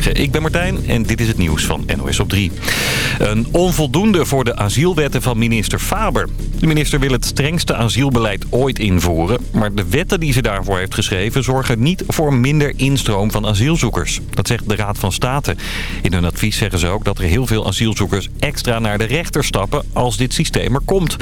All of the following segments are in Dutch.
Ik ben Martijn en dit is het nieuws van NOS op 3. Een onvoldoende voor de asielwetten van minister Faber. De minister wil het strengste asielbeleid ooit invoeren. Maar de wetten die ze daarvoor heeft geschreven zorgen niet voor minder instroom van asielzoekers. Dat zegt de Raad van State. In hun advies zeggen ze ook dat er heel veel asielzoekers extra naar de rechter stappen als dit systeem er komt.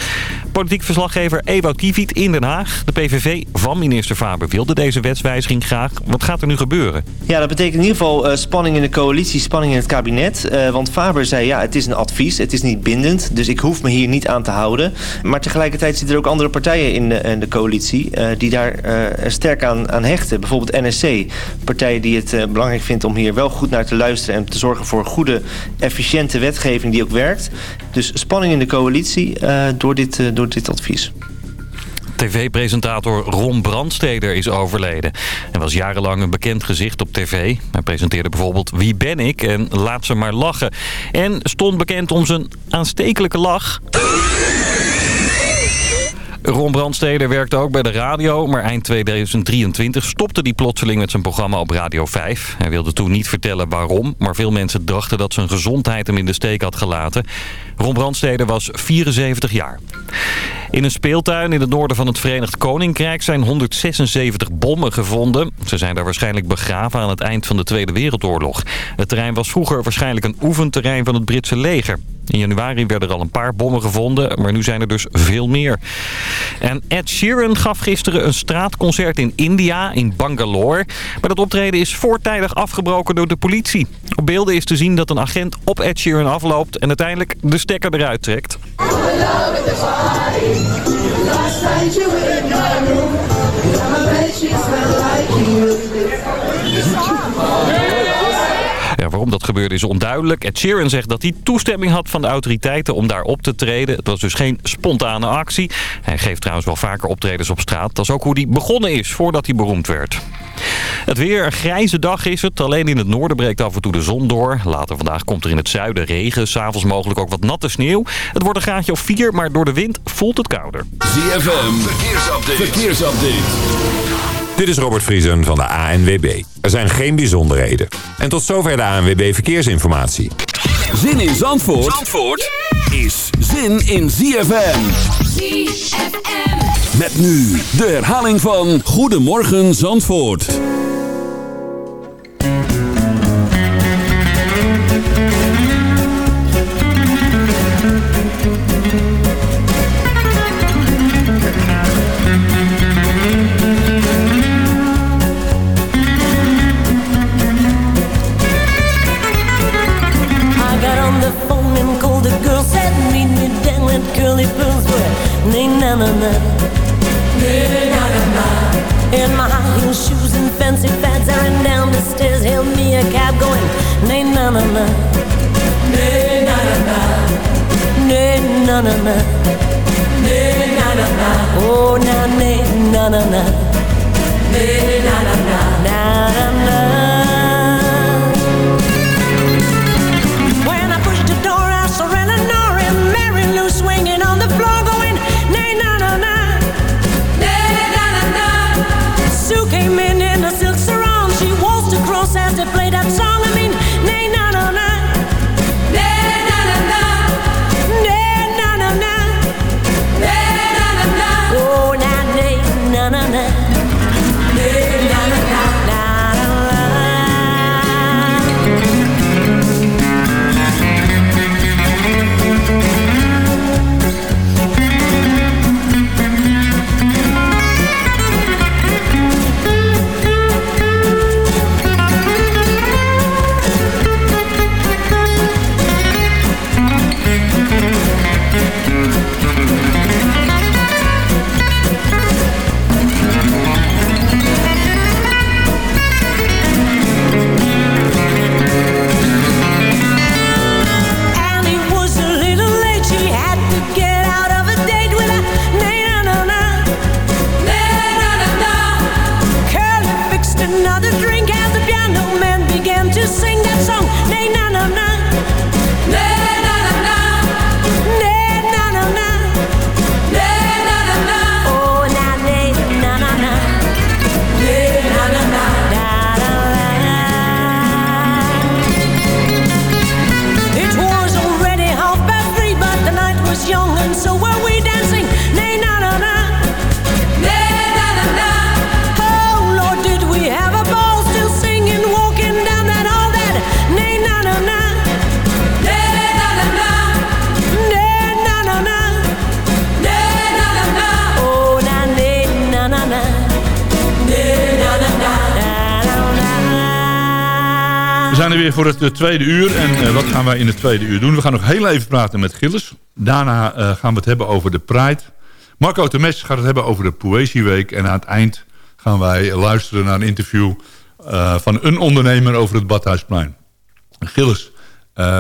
Politiek verslaggever Ewout Kieviet in Den Haag. De PVV van minister Faber wilde deze wetswijziging graag. Wat gaat er nu gebeuren? Ja, dat betekent in ieder geval uh, spanning in de coalitie, spanning in het kabinet. Uh, want Faber zei, ja, het is een advies, het is niet bindend. Dus ik hoef me hier niet aan te houden. Maar tegelijkertijd zitten er ook andere partijen in de, de coalitie... Uh, die daar sterk aan, aan hechten. Bijvoorbeeld NSC, partij die het belangrijk vindt om hier wel goed naar te luisteren... en te zorgen voor goede, efficiënte wetgeving die ook werkt. Dus spanning in de coalitie door, dit, door dit advies. TV-presentator Ron Brandsteder is overleden. Hij was jarenlang een bekend gezicht op tv. Hij presenteerde bijvoorbeeld Wie ben ik en Laat ze maar lachen. En stond bekend om zijn aanstekelijke lach. Ron Brandsteder werkte ook bij de radio, maar eind 2023 stopte hij plotseling met zijn programma op Radio 5. Hij wilde toen niet vertellen waarom, maar veel mensen dachten dat zijn gezondheid hem in de steek had gelaten. Ron Brandsteder was 74 jaar. In een speeltuin in het noorden van het Verenigd Koninkrijk zijn 176 bommen gevonden. Ze zijn daar waarschijnlijk begraven aan het eind van de Tweede Wereldoorlog. Het terrein was vroeger waarschijnlijk een oefenterrein van het Britse leger. In januari werden er al een paar bommen gevonden, maar nu zijn er dus veel meer. En Ed Sheeran gaf gisteren een straatconcert in India, in Bangalore. Maar dat optreden is voortijdig afgebroken door de politie. Op beelden is te zien dat een agent op Ed Sheeran afloopt en uiteindelijk de stekker eruit trekt. Waarom dat gebeurde is onduidelijk. Ed Sheeran zegt dat hij toestemming had van de autoriteiten om daar op te treden. Het was dus geen spontane actie. Hij geeft trouwens wel vaker optredens op straat. Dat is ook hoe hij begonnen is voordat hij beroemd werd. Het weer, een grijze dag is het. Alleen in het noorden breekt af en toe de zon door. Later vandaag komt er in het zuiden regen. S'avonds mogelijk ook wat natte sneeuw. Het wordt een graadje of 4, maar door de wind voelt het kouder. ZFM, verkeersupdate. verkeersupdate. Dit is Robert Vriesen van de ANWB. Er zijn geen bijzonderheden. En tot zover de ANWB Verkeersinformatie. Zin in Zandvoort, Zandvoort is zin in ZFM. ZFM. Met nu de herhaling van Goedemorgen Zandvoort. Na na na In my high heel shoes and fancy fads I ran down the stairs, hailed me a cab going Nay na na na Nay na na na Nay na na na. Nay na na na. Oh na nay na na na. Nay na na na. Na na na says they play that song. Voor het tweede uur. En uh, wat gaan wij in het tweede uur doen? We gaan nog heel even praten met Gilles. Daarna uh, gaan we het hebben over de Pride. Marco Temes gaat het hebben over de Poëzieweek. En aan het eind gaan wij luisteren naar een interview... Van een ondernemer over het Badhuisplein. Gilles,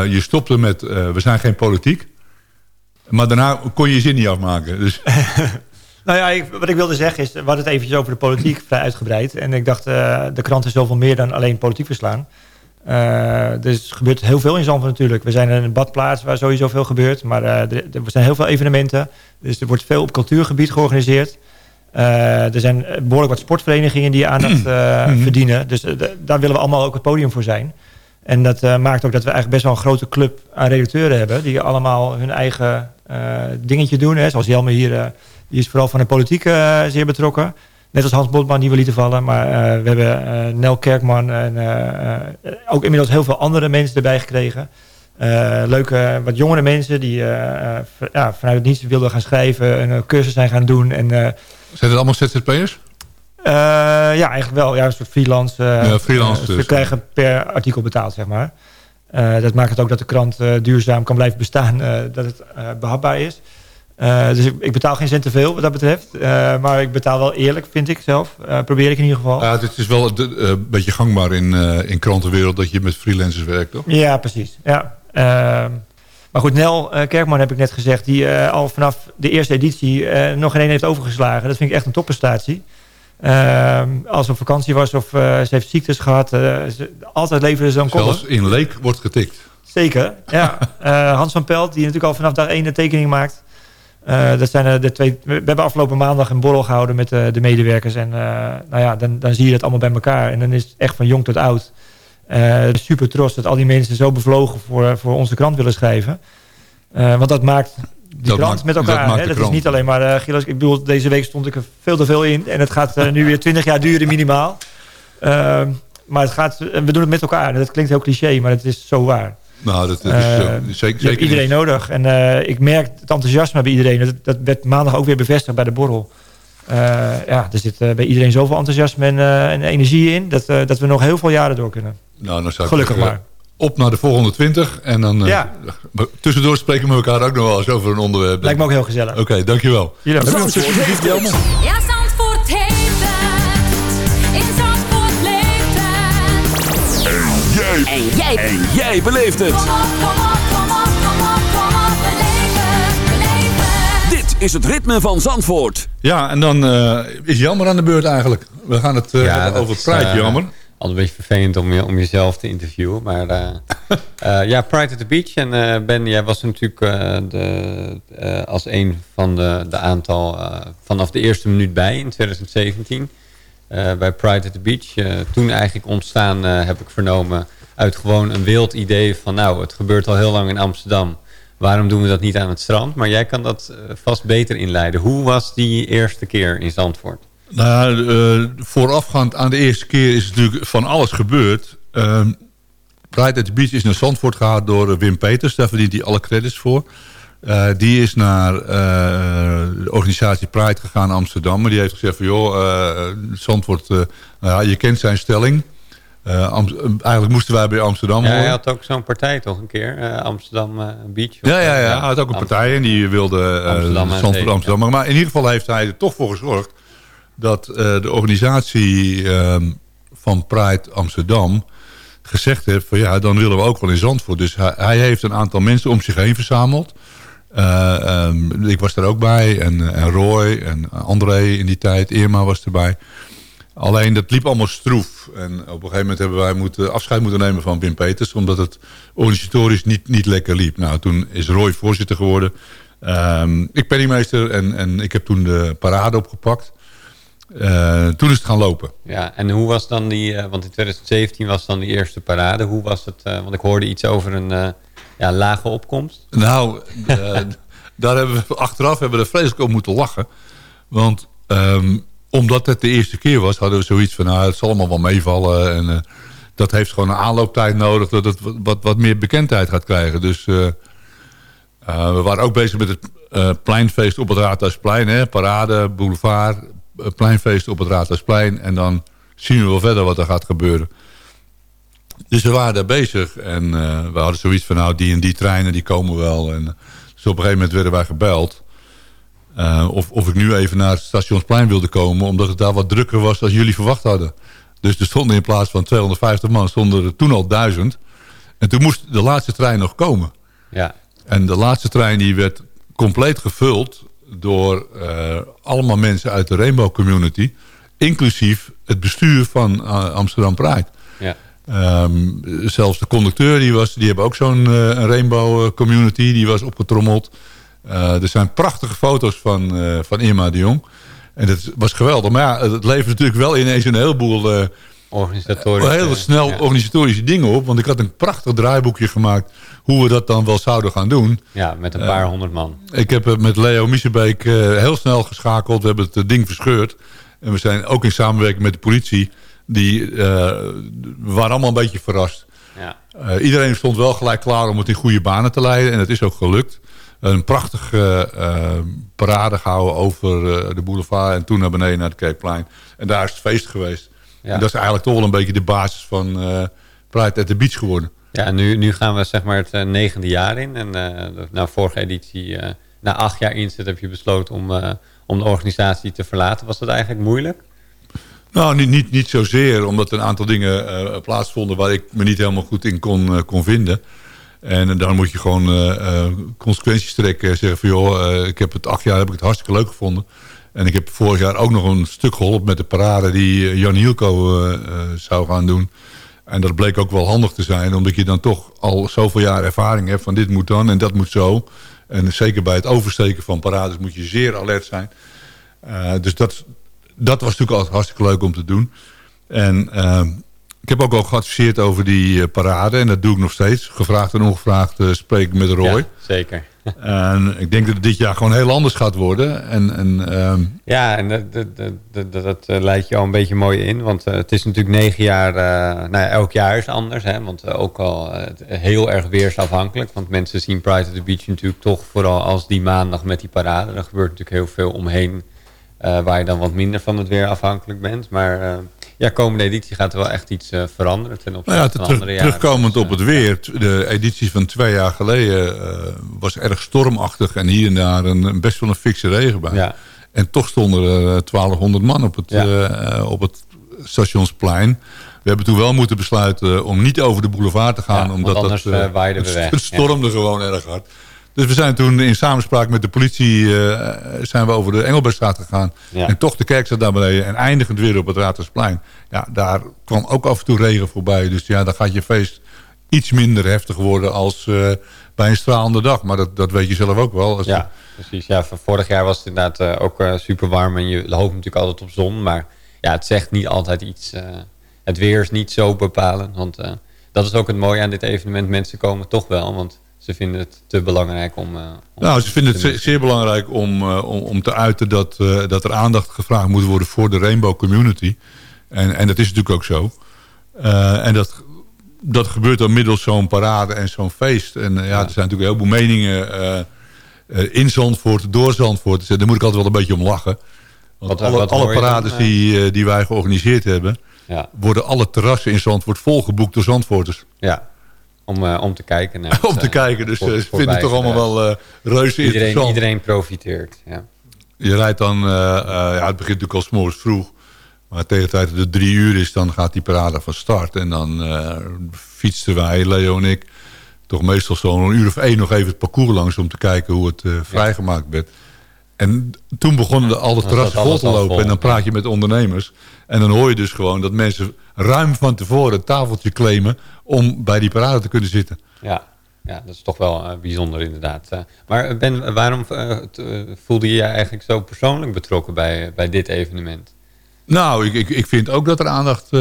je stopte met... we zijn geen politiek. Maar daarna kon je je zin niet afmaken. Dus... Nou ja, wat ik wilde zeggen is, we hadden het eventjes over de politiek vrij uitgebreid. En ik dacht, de krant is zoveel meer dan alleen politiek verslaan. Uh, dus er gebeurt heel veel in Zandvoort natuurlijk. We zijn een badplaats waar sowieso veel gebeurt. Maar uh, er, er, zijn heel veel evenementen. Dus er wordt veel op cultuurgebied georganiseerd. er zijn behoorlijk wat sportverenigingen die aandacht mhm. verdienen. Dus daar willen we allemaal ook het podium voor zijn. En dat maakt ook dat we eigenlijk best wel een grote club aan redacteuren hebben. Die allemaal hun eigen dingetje doen. Hè. Zoals Jelme hier die is vooral van de politiek zeer betrokken. Net als Hans Botman, die we lieten vallen. Maar uh, we hebben uh, Nel Kerkman en ook inmiddels heel veel andere mensen erbij gekregen. leuke, wat jongere mensen die ja, vanuit het niets wilden gaan schrijven. Een cursus zijn gaan doen. En, zijn het allemaal ZZP'ers? ja, eigenlijk wel. Ja, een soort freelance. ja, freelance dus. We krijgen per artikel betaald, zeg maar. dat maakt het ook dat de krant duurzaam kan blijven bestaan. dat het behapbaar is. Uh, dus ik, ik, betaal geen cent te veel wat dat betreft. Uh, maar ik betaal wel eerlijk, vind ik zelf. Uh, probeer ik in ieder geval. Ja, het is wel een beetje gangbaar in, in krantenwereld dat je met freelancers werkt, toch? Ja, precies. Ja. Ehm, maar goed, Nel Kerkman heb ik net gezegd... die al vanaf de eerste editie nog geen één heeft overgeslagen. Dat vind ik echt een topprestatie. Ehm, als ze op vakantie was of ze heeft ziektes gehad... Ze, altijd leveren ze een kop. Zelfs in Leek wordt getikt. Zeker, ja. Hans van Pelt, die natuurlijk al vanaf dag één een tekening maakt... Uh, dat zijn de twee, we hebben afgelopen maandag een borrel gehouden met de, de medewerkers. En uh, nou ja, dan, dan zie je dat allemaal bij elkaar. En dan is het echt van jong tot oud. Uh, super trots dat al die mensen zo bevlogen voor, voor onze krant willen schrijven. want dat maakt die dat krant met elkaar. Dat, hè? dat is niet alleen maar, Gilles, ik bedoel, deze week stond ik er veel te veel in. En het gaat nu weer twintig jaar duren minimaal. maar het gaat, we doen het met elkaar. Dat klinkt heel cliché, maar het is zo waar. Nou, dat, is uh, zeker, zeker iedereen nodig. En uh, ik merk het enthousiasme bij iedereen. Dat, dat werd maandag ook weer bevestigd bij de borrel. Uh, ja, er zit bij iedereen zoveel enthousiasme en, en energie in... Dat, dat we nog heel veel jaren door kunnen. Nou, dan zou ik Gelukkig maar. Op naar de volgende 20 en dan ja. tussendoor spreken we elkaar ook nog wel eens over een onderwerp. Lijkt me ook heel gezellig. Oké, okay, dankjewel. Jullie hebben een Ja, En jij. En beleeft het. Kom op, kom op, kom op, kom op, kom op. Beleven, beleven. Dit is het ritme van Zandvoort. Ja, en dan uh, is Jammer aan de beurt eigenlijk. We gaan het uh, ja, over Pride, uh, Jammer. Altijd een beetje vervelend om, je, om jezelf te interviewen. Maar ja, Pride at the Beach. En Ben, jij was natuurlijk de, als een van de, de aantal vanaf de eerste minuut bij in 2017. bij Pride at the Beach. toen eigenlijk ontstaan, heb ik vernomen uit gewoon een wild idee van... nou, het gebeurt al heel lang in Amsterdam. Waarom doen we dat niet aan het strand? Maar jij kan dat eh, vast beter inleiden. Hoe was die eerste keer in Zandvoort? Nou, uh, voorafgaand aan de eerste keer is natuurlijk van alles gebeurd. Uh, Pride at the Beach is naar Zandvoort gehaald door Wim Peters. Daar verdient hij alle credits voor. Die is naar de organisatie Pride gegaan in Amsterdam. Maar die heeft gezegd van joh, Zandvoort, nou je kent zijn stelling. Uh, eigenlijk moesten wij bij Amsterdam ja, Hij had ook zo'n partij toch een keer, uh, Amsterdam uh, Beach. Ja, ja, ja, hij had ook een partij en die wilde Amsterdam, Amsterdam. Maar, maar, in ieder geval heeft hij er toch voor gezorgd dat de organisatie ehm, van Pride Amsterdam gezegd heeft van ja, dan willen we ook wel in Zandvoort. Dus hij, hij heeft een aantal mensen om zich heen verzameld. Um, ik was er ook bij en, en Roy en André in die tijd, Irma was erbij. Alleen dat liep allemaal stroef. En op een gegeven moment hebben wij moeten, afscheid moeten nemen van Wim Peters. Omdat het organisatorisch niet, niet lekker liep. Nou, toen is Roy voorzitter geworden. Um, ik penningmeester en, en ik heb toen de parade opgepakt. Uh, toen is het gaan lopen. Ja, en hoe was dan die, uh, want in 2017 was dan die eerste parade. Hoe was het, uh, want ik hoorde iets over een ja, lage opkomst. Nou, daar hebben we achteraf hebben we er vreselijk op moeten lachen. Want um, omdat het de eerste keer was, hadden we zoiets van... Nou, het zal allemaal wel meevallen. En uh, dat heeft gewoon een aanlooptijd nodig... dat het wat, wat meer bekendheid gaat krijgen. Dus uh, uh, we waren ook bezig met het pleinfeest op het Raadhuisplein. Hè? Parade, boulevard, pleinfeest op het Raadhuisplein. En dan zien we wel verder wat er gaat gebeuren. Dus we waren daar bezig en we hadden zoiets van... nou, die en die treinen, die komen wel. En, dus op een gegeven moment werden wij gebeld... of, of ik nu even naar het stationsplein wilde komen... omdat het daar wat drukker was dan jullie verwacht hadden. Dus er stonden in plaats van 250 man... stonden er toen al duizend. En toen moest de laatste trein nog komen. Ja. En de laatste trein die werd compleet gevuld door uh, allemaal mensen uit de Rainbow Community. Inclusief het bestuur van uh, Amsterdam Pride. Ja. Um, zelfs de conducteur, die, was, die hebben ook zo'n Rainbow Community. Die was opgetrommeld. Er zijn prachtige foto's van, van Irma de Jong. En dat was geweldig. Maar ja, het levert natuurlijk wel ineens een heleboel organisatorische... heel snel organisatorische dingen op. Want ik had een prachtig draaiboekje gemaakt... hoe we dat dan wel zouden gaan doen. Ja, met een paar honderd man. Ik heb met Leo Miesebeek heel snel geschakeld. We hebben het ding verscheurd. En we zijn ook in samenwerking met de politie... die uh, waren allemaal een beetje verrast. Ja. iedereen stond wel gelijk klaar om het in goede banen te leiden. En dat is ook gelukt. Een prachtige parade gehouden over de boulevard... en toen naar beneden naar het Kerkplein. En daar is het feest geweest. Ja. En dat is eigenlijk toch wel een beetje de basis van uh, Pride at the Beach geworden. Ja, en nu, nu gaan we zeg maar het negende jaar in. En na vorige editie, na acht jaar inzet, heb je besloten om, om de organisatie te verlaten. Was dat eigenlijk moeilijk? Nou, niet, niet, niet zozeer, omdat een aantal dingen plaatsvonden waar ik me niet helemaal goed in kon, kon vinden. En dan moet je gewoon consequenties trekken. Zeggen van joh, ik heb het acht jaar heb ik het hartstikke leuk gevonden. En ik heb vorig jaar ook nog een stuk geholpen met de parade die Jan Hielko zou gaan doen. En dat bleek ook wel handig te zijn, omdat je dan toch al zoveel jaar ervaring hebt van dit moet dan en dat moet zo. En zeker bij het oversteken van parades moet je zeer alert zijn. Dus dat, dat was natuurlijk altijd hartstikke leuk om te doen. En ik heb ook al geadviseerd over die parade en dat doe ik nog steeds. Gevraagd en ongevraagd spreek ik met Roy. Ja, zeker. En ik denk dat het dit jaar gewoon heel anders gaat worden. En, en, um... Ja, en dat, dat, dat, dat, eh, leidt je al een beetje mooi in. Want uh, het is natuurlijk negen jaar... Uh, nou ja, elk jaar is anders. Hè, want uh, ook al heel erg weersafhankelijk. Want mensen zien Pride at the Beach natuurlijk toch... vooral als die maandag met die parade. Er gebeurt natuurlijk heel veel omheen... waar je dan wat minder van het weer afhankelijk bent. Maar ja, komende editie gaat er wel echt iets uh, veranderen ten opzichte nou ja, van terug, andere jaren. Terugkomend dus, op het weer. De editie van twee jaar geleden uh, was erg stormachtig. En hier en daar een, best wel een fikse regen bij. Ja. En toch stonden er 1200 man op het, ja. op het stationsplein. We hebben toen wel moeten besluiten om niet over de boulevard te gaan. Omdat anders dat, uh, waaiden we weg. Het stormde gewoon erg hard. Dus we zijn toen in samenspraak met de politie uh, zijn we over de Engelbertstraat gegaan. Ja. En toch de kerkstraat naar beneden. En eindigend weer op het Raadhuisplein. Ja, daar kwam ook af en toe regen voorbij. Dus ja, dan gaat je feest iets minder heftig worden als uh, bij een stralende dag. Maar dat, dat weet je zelf ook wel. Als ja, precies. Ja, van vorig jaar was het inderdaad uh, ook super warm. En je hoopt natuurlijk altijd op zon. Maar ja, het zegt niet altijd iets. het weer is niet zo bepalend. Want dat is ook het mooie aan dit evenement. Mensen komen toch wel. Want ze vinden het te belangrijk om... Uh, om nou, ze vinden het zeer, zeer belangrijk om, uh, om, om, te uiten dat, uh, dat er aandacht gevraagd moet worden voor de Rainbow Community. En, en dat is natuurlijk ook zo. en dat, dat gebeurt dan middels zo'n parade en zo'n feest. En ja, ja, er zijn natuurlijk heel veel meningen in Zandvoort, door Zandvoort. Dus daar moet ik altijd wel een beetje om lachen. Want wat, alle, wat alle parades die, die wij georganiseerd hebben... Ja. worden alle terrassen in Zandvoort volgeboekt door Zandvoorters. Ja, om, uh, om te kijken. Naar om te uh, kijken, dus ze vinden het toch allemaal wel uh, reuze iedereen, interessant. Iedereen profiteert, ja. Je rijdt dan, ja, het begint natuurlijk al s'morgens vroeg. Maar tegen de tijd dat het drie uur is, dan gaat die parade van start. En dan fietsten wij, Leo en ik, toch meestal zo'n uur of één nog even het parcours langs... om te kijken hoe het vrijgemaakt werd. En toen begonnen al de terrassen vol te lopen. Vol, en dan praat je met ondernemers. En dan hoor je dus gewoon dat mensen ruim van tevoren het tafeltje claimen... om bij die parade te kunnen zitten. Ja, ja dat is toch wel uh, bijzonder inderdaad. Uh, maar Ben, waarom uh, voelde je je eigenlijk zo persoonlijk betrokken bij, bij dit evenement? Nou, ik, ik, ik vind ook dat er aandacht,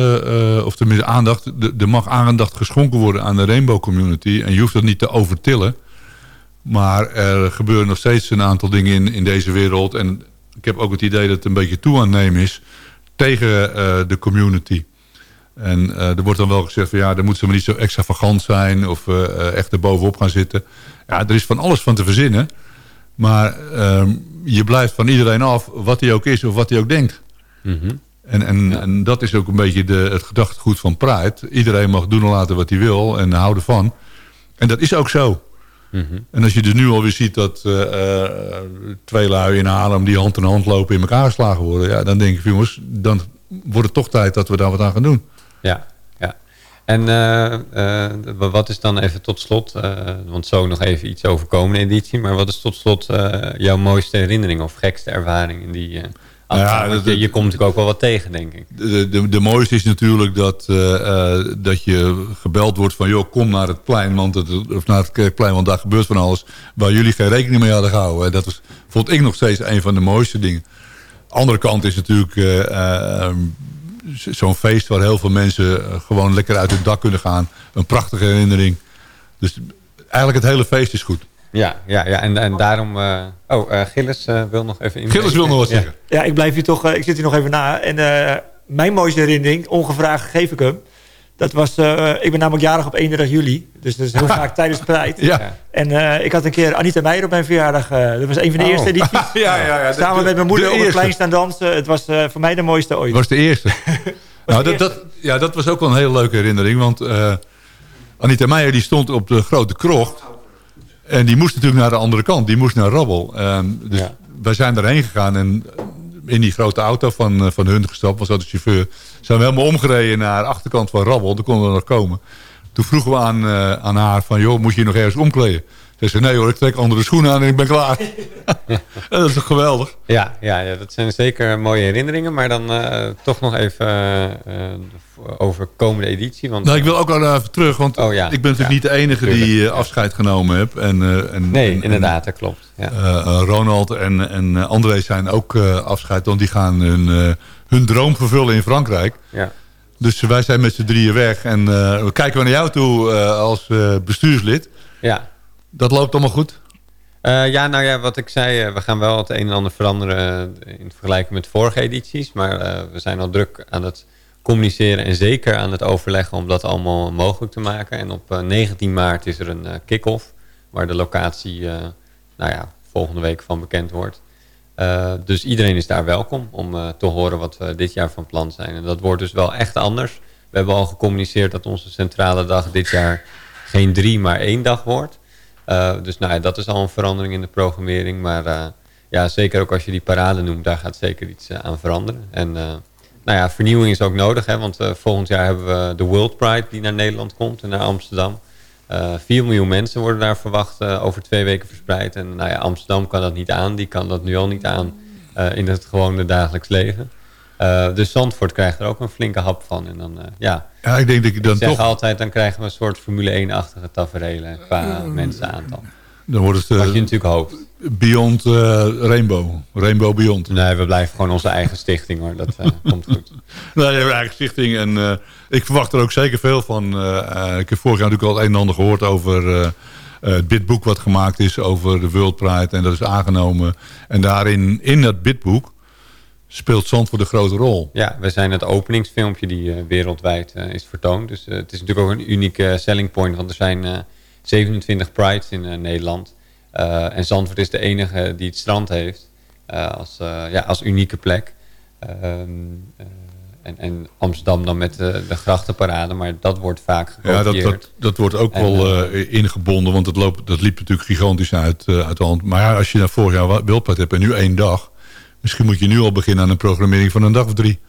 of tenminste aandacht... er mag aandacht geschonken worden aan de Rainbow Community. En je hoeft dat niet te overtillen... Maar er gebeuren nog steeds een aantal dingen in, in deze wereld. En ik heb ook het idee dat het een beetje toe aan nemen is tegen uh, de community. En uh, er wordt dan wel gezegd van ja, dan moeten ze maar niet zo extravagant zijn of uh, echt er bovenop gaan zitten. Ja, er is van alles van te verzinnen. Maar ehm, je blijft van iedereen af, wat hij ook is of wat hij ook denkt. Mm -hmm. En, en, en dat is ook een beetje de, het gedachtegoed van Pride. Iedereen mag doen en laten wat hij wil en houden van. En dat is ook zo. Mhm. En als je dus nu alweer ziet dat uh, twee lui in Haarlem... die hand in hand lopen in elkaar geslagen worden... Ja, dan denk ik, jongens, dan wordt het toch tijd dat we daar wat aan gaan doen. Ja, ja. En uh, wat is dan even tot slot... want zo nog even iets over komende editie... maar wat is tot slot jouw mooiste herinnering of gekste ervaring in die... Nou ja, je, je, komt natuurlijk ook wel wat tegen, denk ik. De, de, de mooiste is natuurlijk dat, uh, dat je gebeld wordt van... joh, kom naar het plein, want het, of naar het kerkplein, want daar gebeurt van alles... waar jullie geen rekening mee hadden gehouden. Dat was, vond ik nog steeds een van de mooiste dingen. Andere kant is natuurlijk uh, zo'n feest... waar heel veel mensen gewoon lekker uit het dak kunnen gaan. Een prachtige herinnering. Dus eigenlijk het hele feest is goed. Ja, ja, ja. En, en daarom... Uh, oh, uh, Gilles uh, wil nog even in. Gilles wil nog wat zeggen. Ja, ik blijf hier toch... ik zit hier nog even na. En mijn mooiste herinnering, ongevraagd geef ik hem. Dat was... ik ben namelijk jarig op 31 juli. Dus dat is heel vaak tijdens Pride. Ja. En ik had een keer Anita Meijer op mijn verjaardag. dat was een van de oh. eerste edities. ja, ja, ja. Samen met mijn moeder op het plein staan dansen. Het was voor mij de mooiste ooit. Dat was de eerste. nou, dat, dat, ja, dat was ook wel een hele leuke herinnering. Want Anita Meijer die stond op de grote krocht en die moest natuurlijk naar de andere kant. Die moest naar Rabbel. Uh, dus wij zijn erheen gegaan en in die grote auto van, eh, van hun gestapt, was dat de chauffeur. Zijn we helemaal omgereden naar de achterkant van Rabbel. Daar konden we nog komen. Toen vroegen we aan, uh, aan haar van, joh, moet je nog ergens omkleden? Ze zei, nee hoor, ik trek andere schoenen aan en ik ben klaar. dat is toch geweldig? Ja, ja, ja, dat zijn zeker mooie herinneringen. Maar dan uh, toch nog even over komende editie? Want, nou, ik wil ook al even terug, want oh, ja. ik ben natuurlijk niet de enige die uh, afscheid genomen heb. En, uh, en, nee, inderdaad, dat klopt. Uh, Ronald en, en André zijn ook afscheid, want die gaan hun, hun droom vervullen in Frankrijk. Ja. Dus wij zijn met z'n drieën weg en we kijken naar jou toe als bestuurslid. Ja. Dat loopt allemaal goed? ja, nou ja, wat ik zei, we gaan wel het een en ander veranderen in vergelijking met vorige edities. Maar we zijn al druk aan het communiceren en zeker aan het overleggen om dat allemaal mogelijk te maken. En op 19 eh, maart is er een kick-off waar de locatie nou ja, volgende week van bekend wordt. dus iedereen is daar welkom om te horen wat we dit jaar van plan zijn. En dat wordt dus wel echt anders. We hebben al gecommuniceerd dat onze centrale dag dit jaar geen drie, maar één dag wordt. Dus nou ja, dat is al een verandering in de programmering. Maar ja, zeker ook als je die parade noemt, daar gaat zeker iets aan veranderen. En nou ja, vernieuwing is ook nodig. Hè, want volgend jaar hebben we de World Pride die naar Nederland komt en naar Amsterdam. Uh, eh, 4 miljoen mensen worden daar verwacht over twee weken verspreid. En nou ja, Amsterdam kan dat niet aan. Die kan dat nu al niet aan in het gewone dagelijks leven. Dus Zandvoort krijgt er ook een flinke hap van. En dan, ja, ja, ik denk dat ik dan ik zeg toch... altijd, dan krijgen we een soort Formule 1-achtige tafereelen qua mensenaantal. Dan wordt het, Wat je natuurlijk hoopt. Beyond uh, Rainbow. Rainbow Beyond. Nee, we blijven gewoon onze eigen stichting hoor. Dat uh, komt goed. Nee, we hebben eigen stichting. En uh, ik verwacht er ook zeker veel van. ik heb vorig jaar natuurlijk al het een en ander gehoord over het bidboek wat gemaakt is over de World Pride. En dat is aangenomen. En daarin, in dat bidboek, speelt Zandvoort een grote rol. Ja, we zijn het openingsfilmpje die wereldwijd is vertoond. Dus het is natuurlijk ook een unieke selling point. Want er zijn 27 prides in Nederland. En Zandvoort is de enige die het strand heeft als, ja, als unieke plek. Ehm, en, en, Amsterdam dan met de, de, grachtenparade, maar dat wordt vaak gekopieerd. Ja, dat, dat, dat wordt ook en, wel ingebonden, want het loopt, dat liep natuurlijk gigantisch uit, uit de hand. Maar als je naar vorig jaar Wildpad hebt en nu één dag... misschien moet je nu al beginnen aan een programmering van een dag of drie.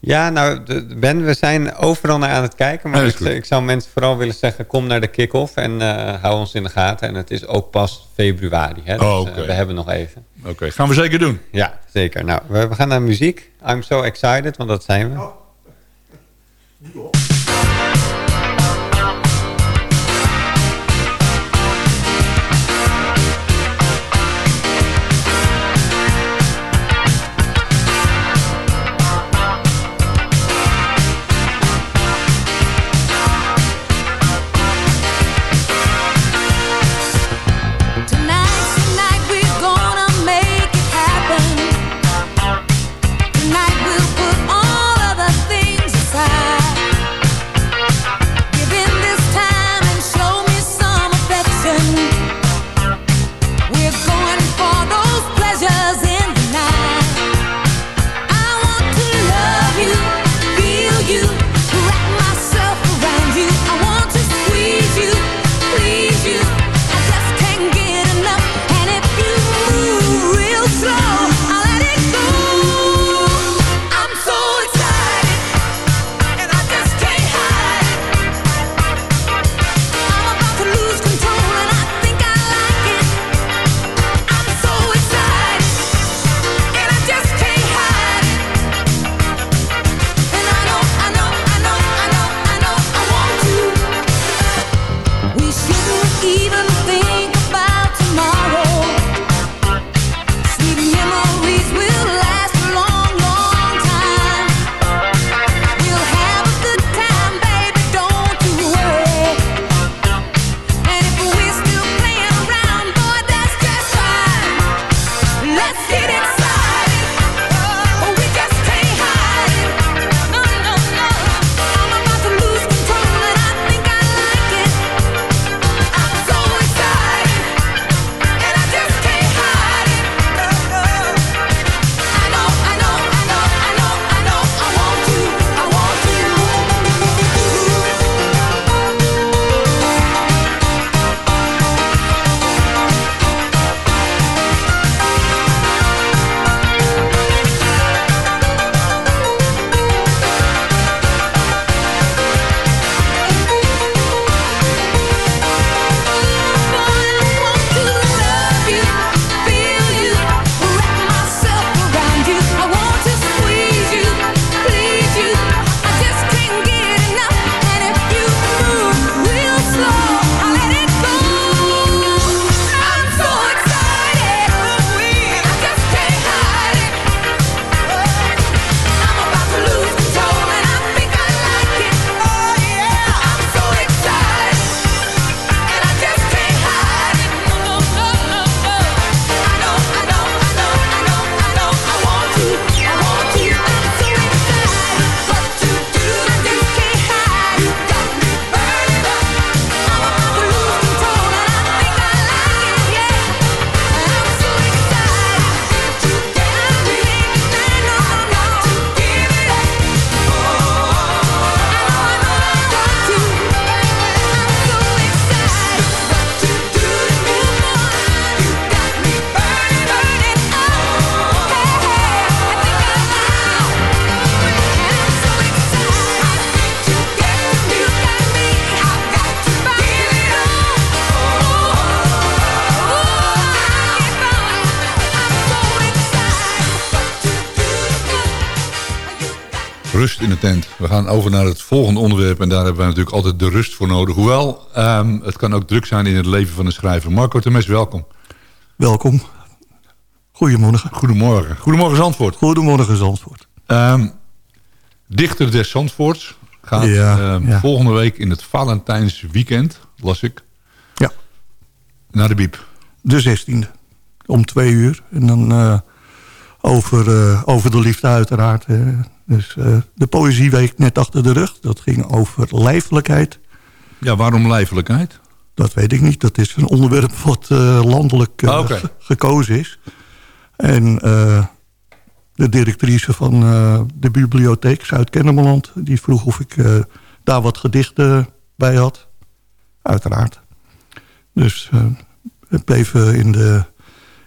Ja, nou Ben, we zijn overal naar aan het kijken. Maar ik, ik, zou mensen vooral willen zeggen, kom naar de kick-off en uh, hou ons in de gaten. En het is ook pas februari. Hè? Dus, oh, uh, we hebben nog even. Oké, okay. gaan we zeker doen. Ja, zeker. Nou, we, we, gaan naar muziek. I'm so excited, want dat zijn we. Oh. Gaan over naar het volgende onderwerp en daar hebben wij natuurlijk altijd de rust voor nodig. Hoewel, ehm, het kan ook druk zijn in het leven van een schrijver. Marco Temes, welkom. Welkom. Goedemorgen. Goedemorgen. Goedemorgen Zandvoort. Goedemorgen Zandvoort. Um, Dichter des Zandvoorts gaat Ja, ehm, ja. volgende week in het Valentijnsweekend, las ik, Ja, naar de Biep. de 16e. Om twee uur. En dan eh, over, eh, over de liefde uiteraard. eh. Dus eh, de Poëzieweek net achter de rug. Dat ging over lijfelijkheid. Ja, waarom lijfelijkheid? Dat weet ik niet. Dat is een onderwerp wat eh, landelijk eh, Ah, gekozen is. En de directrice van de bibliotheek Zuid-Kennemerland... die vroeg of ik daar wat gedichten bij had. Uiteraard. Dus ik heb even in de,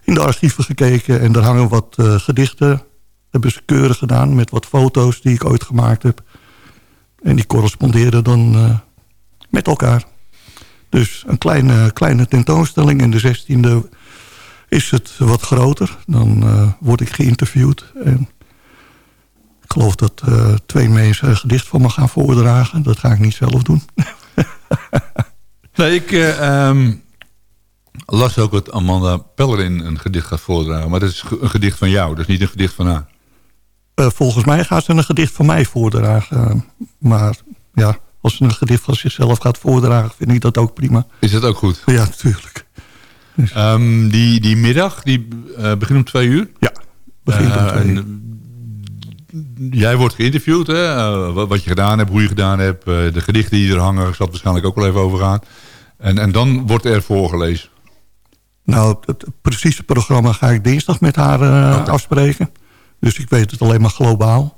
in de archieven gekeken... en er hangen wat gedichten. Hebben ze keurig gedaan met wat foto's die ik ooit gemaakt heb. En die corresponderen dan eh, met elkaar. Dus een kleine, kleine tentoonstelling. En de 16e is het wat groter. Dan eh, word ik geïnterviewd. En ik geloof dat eh, twee mensen een gedicht van me gaan voordragen. Dat ga ik niet zelf doen. Nee, ik eh, ehm, las ook dat Amanda Pellerin een gedicht gaat voordragen. Maar dat is een gedicht van jou, dus niet een gedicht van haar. Eh, volgens mij gaat ze een gedicht van mij voordragen. Maar ja, als ze een gedicht van zichzelf gaat voordragen... vind ik dat ook prima. Is dat ook goed? Ja, natuurlijk. Ehm, die, die middag, die eh, begint om twee uur. Ja, begint om Eh, twee en, uur. Jij wordt geïnterviewd, hè? eh, wat, je gedaan hebt, hoe je gedaan hebt. eh, de gedichten die er hangen, zal het waarschijnlijk ook wel even over gaan. En, en dan wordt er voorgelezen. Nou, het precieze programma ga ik dinsdag met haar eh, afspreken. Dus ik weet het alleen maar globaal.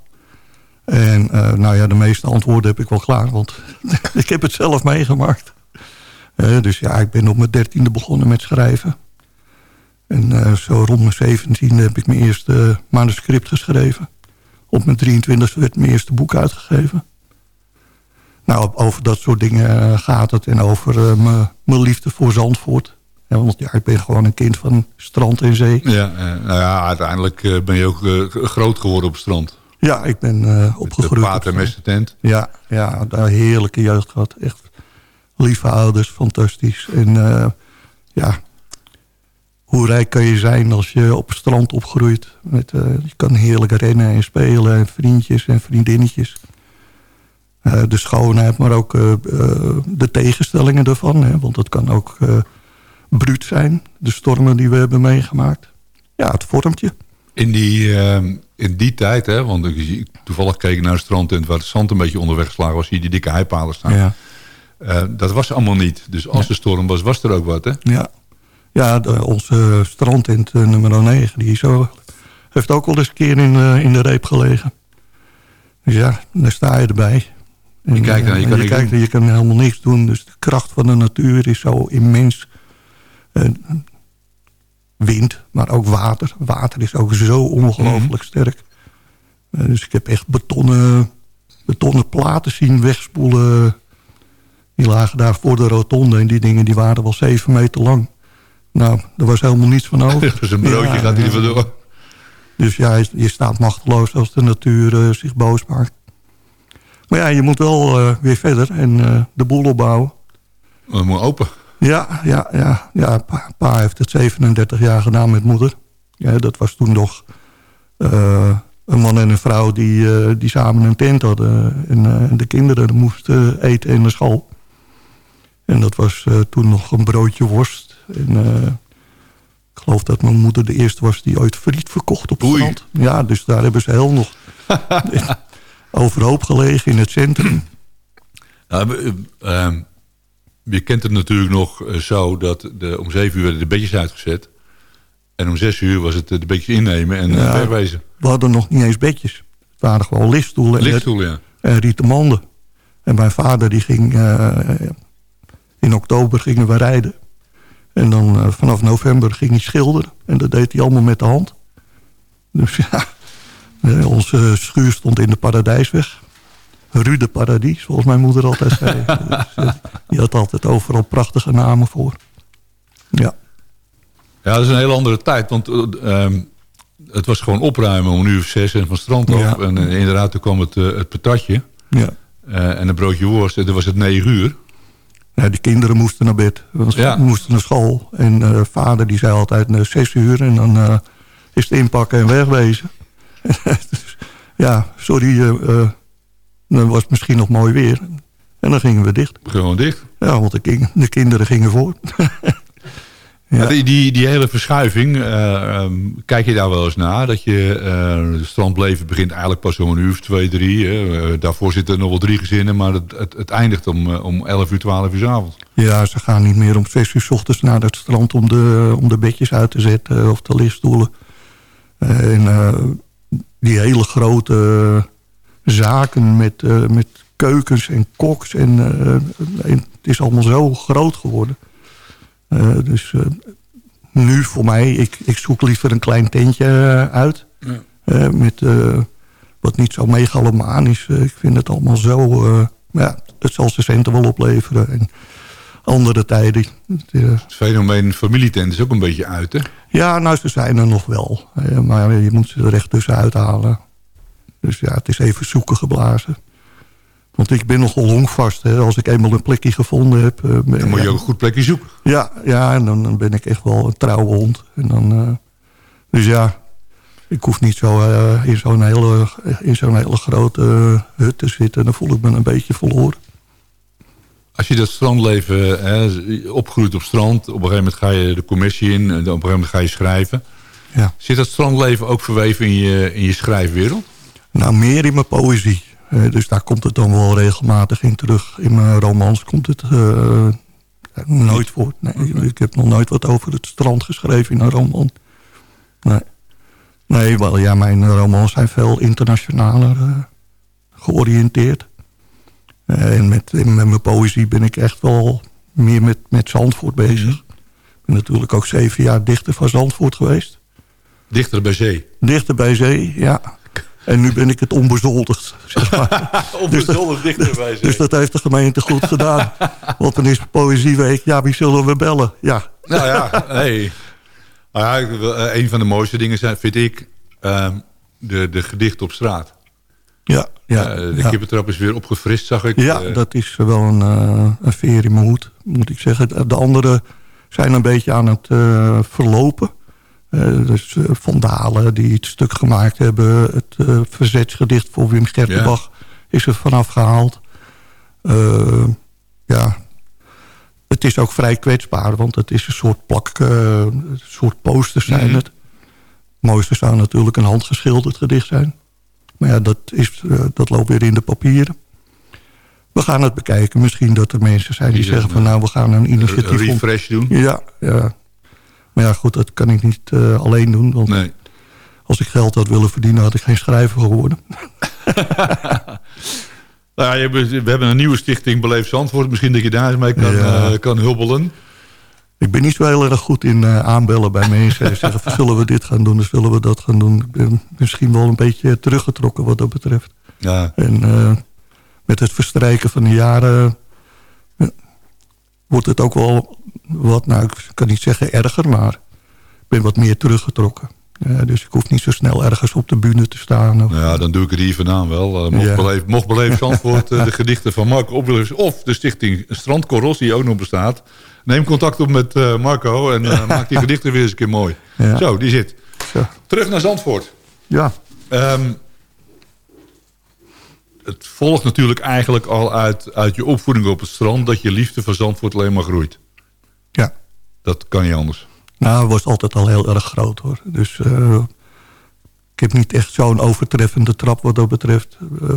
En eh, nou ja, de meeste antwoorden heb ik wel klaar, want ik heb het zelf meegemaakt. Eh, dus ja, ik ben op mijn dertiende begonnen met schrijven. En eh, zo rond mijn zeventiende heb ik mijn eerste manuscript geschreven. Op mijn 23e werd mijn eerste boek uitgegeven. Nou, over dat soort dingen gaat het. En over mijn liefde voor Zandvoort. Ja, want ja, ik ben gewoon een kind van strand en zee. Ja, eh, nou ja, uiteindelijk eh, ben je ook eh, groot geworden op het strand. Ja, ik ben opgegroeid. mes de tent. Ja, ja, daar heerlijke jeugd gehad. Echt lieve ouders, fantastisch. En ja, hoe rijk kan je zijn als je op het strand opgroeit. Met, je kan heerlijk rennen en spelen en vriendjes en vriendinnetjes. De schoonheid, maar ook de tegenstellingen ervan. Hè, want het kan ook bruut zijn, de stormen die we hebben meegemaakt. Ja, het vormt je. In die, ehm, in die tijd, hè, want ik toevallig keek ik naar een strandtent waar het zand een beetje onderweg geslagen was. Zie je die dikke heipalen staan. Ja. Eh, dat was allemaal niet. Dus als er storm was, was er ook wat. Hè? Ja, ja de, onze strandtent eh, nummer 9, die zo, heeft ook wel eens een keer in, eh, in de reep gelegen. Dus ja, daar sta je erbij. En, Je kijkt en je kan je, kijkt je kan helemaal niks doen. Dus de kracht van de natuur is zo immens. Eh, wind, maar ook water. Water is ook zo ongelooflijk Mhm. sterk. Eh, dus ik heb echt betonnen, betonnen platen zien wegspoelen. Die lagen daar voor de rotonde. En die dingen die waren wel zeven meter lang. Nou, er was helemaal niets van over. Dus een broodje Ja, gaat hij er ja. vandoor. Dus ja, je- staat machteloos als de natuur eh, zich boos maakt. Maar ja, je moet wel eh, weer verder en eh, de boel opbouwen. Dat moet open. Ja, ja, ja. ja pa, pa heeft het 37 jaar gedaan met moeder. Ja, dat was toen nog eh, een man en een vrouw die, eh, die samen een tent hadden. En eh, de kinderen moesten eten in de school. En dat was toen nog een broodje worst. En, ik geloof dat mijn moeder de eerste was die ooit friet verkocht op het strand. Ja, dus daar hebben ze heel nog overhoop gelegen in het centrum. Nou, eh, ehm, je kent het natuurlijk nog eh, zo dat de, om zeven uur werden de bedjes uitgezet. En om zes uur was het eh, de bedjes innemen en Ja. ja. wegwezen. We hadden nog niet eens bedjes. Het waren gewoon lichtstoelen. en- Lichtstoel, ja. en rieten manden. En mijn vader die ging... eh, in oktober gingen we rijden. En dan eh, vanaf november ging hij schilderen. En dat deed hij allemaal met de hand. Dus ja, eh, onze schuur stond in de Paradijsweg. Rude Paradies, zoals mijn moeder altijd zei. dus, eh, die had altijd overal prachtige namen voor. Ja, Ja, dat is een hele andere tijd. Want eh, ehm, het was gewoon opruimen om een uur of zes en van strand af. En inderdaad, toen kwam het, het patatje. Ja. en een broodje worst. En toen was het negen uur. Ja, die kinderen moesten naar bed. Ja. moesten naar school. En vader die zei altijd zes uur. En dan is het inpakken en wegwezen. dus, ja, sorry. Dan was het misschien nog mooi weer. En dan gingen we dicht. Gewoon dicht? Ja, want de, de kinderen gingen voor. ja. die, die, die, hele verschuiving, uh, um, kijk je daar wel eens naar? Dat je, uh, het strandleven begint eigenlijk pas om een uur of twee, drie. Uh, daarvoor zitten er nog wel drie gezinnen, maar het, het, het eindigt om, om elf uur, twaalf uur s avonds. Ja, ze gaan niet meer om zes uur s ochtends naar het strand om de, om de bedjes uit te zetten of de lichtstoelen. en die hele grote zaken met, met keukens en koks. En, uh, het is allemaal zo groot geworden. Dus nu voor mij, ik, ik zoek liever een klein tentje uit. Ja. met wat niet zo megalomaan is. ik vind het allemaal zo... ja, het zal zijn centen wel opleveren. En andere tijden. Het fenomeen familietent is ook een beetje uit, hè? Ja, nou, ze zijn er nog wel. maar je moet ze er echt tussen uithalen. Dus ja, het is even zoeken geblazen. Want ik ben nogal longvast. Hè. Als ik eenmaal een plekje gevonden heb... Uh, dan moet je ook een goed plekje zoeken. Ja, ja en dan, dan ben ik echt wel een trouwe hond. En dan, uh, dus ja, ik hoef niet zo uh, in zo'n hele, in zo'n hele grote hut te zitten. Dan voel ik me een beetje verloren. Als je dat strandleven hè, opgroeit op strand... op een gegeven moment ga je de commissie in... en op een gegeven moment ga je schrijven. Ja. Zit dat strandleven ook verweven in je, in je schrijfwereld? Nou, meer in mijn poëzie. Uh, dus daar komt het dan wel regelmatig in terug. In mijn romans komt het uh, nooit voor. Nee, Ik heb nog nooit wat over het strand geschreven in een roman. Nee, nee wel, ja, mijn romans zijn veel internationaler uh, georiënteerd. en met, met mijn poëzie ben ik echt wel meer met, met Zandvoort bezig. Mhm. Ik ben natuurlijk ook zeven jaar dichter van Zandvoort geweest. Dichter bij zee? Dichter bij zee, ja. En nu ben ik het onbezoldigd. Zeg maar. onbezoldigd dus dichterbij. Dus dat heeft de gemeente goed gedaan. Want dan is Poëzieweek, ja, wie zullen we bellen? Ja. Nou ja, hey. Nou ja, eh, een van de mooiste dingen zijn, vind ik uh, de, de gedicht op straat. Ja, ja. Uh, de ja. kippentrap is weer opgefrist, zag ik. Ja, uh, dat is wel een, uh, een veer in mijn hoed, moet ik zeggen. De anderen zijn een beetje aan het verlopen. Uh, dus uh, Vandalen die het stuk gemaakt hebben. Het uh, verzetsgedicht voor Wim Gertenbach ja. is er vanaf gehaald. ja, het is ook vrij kwetsbaar, want het is een soort plak, een soort posters zijn mm. het. Het mooiste zou natuurlijk een handgeschilderd gedicht zijn. Maar ja, dat, is, dat loopt weer in de papieren. We gaan het bekijken. Misschien dat er mensen zijn die, die zeggen van nou, we gaan een initiatief... Een refresh doen? Ja, ja. Maar ja, goed, dat kan ik niet uh, alleen doen. Want nee. als ik geld had willen verdienen, had ik geen schrijver geworden. nou ja, we hebben een nieuwe stichting Beleef Zandvoort. Misschien dat je daar eens mee kan, ja. uh, kan hubbelen. Ik ben niet zo heel erg goed in uh, aanbellen bij mensen. en zeggen, zullen we dit gaan doen, of zullen we dat gaan doen. Ik ben misschien wel een beetje teruggetrokken wat dat betreft. Ja. En met het verstrijken van de jaren... wordt het ook wel wat, nou ik kan niet zeggen erger, maar ik ben wat meer teruggetrokken. Ja, dus ik hoef niet zo snel ergens op de bühne te staan. Of, ja, dan doe ik het hier vandaan wel. Uh, mocht, ja. beleef, mocht beleefd Zandvoort uh, de gedichten van Marco Opwillers... of de stichting Strandkorrels, die ook nog bestaat... neem contact op met uh, Marco en maak die gedichten weer eens een keer mooi. Ja. Zo, die zit. Zo. Terug naar Zandvoort. Ja. Um, het volgt natuurlijk eigenlijk al uit, uit je opvoeding op het strand... dat je liefde voor Zandvoort alleen maar groeit. Ja. Dat kan niet anders. Nou, het was altijd al heel erg groot hoor. Dus uh, ik heb niet echt zo'n overtreffende trap wat dat betreft. Uh,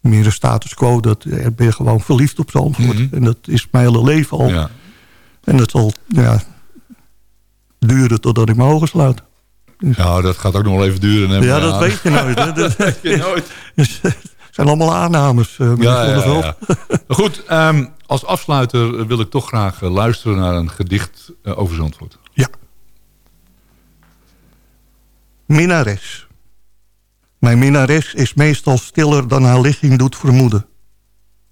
meer een status quo. Dat ben je gewoon verliefd op Zandvoort. Mm -hmm. En dat is mijn hele leven al. Ja. En dat zal ja, duren totdat ik mijn ogen sluit. Dus. Ja, dat gaat ook nog wel even duren. Hè? Ja, dat weet je nooit. Hè? dat weet je nooit. Het zijn allemaal aannames. Uh, ja, ja, ja, Goed, um, als afsluiter wil ik toch graag uh, luisteren naar een gedicht uh, over Zandvoort. Ja. Minares. Mijn minares is meestal stiller dan haar ligging doet vermoeden.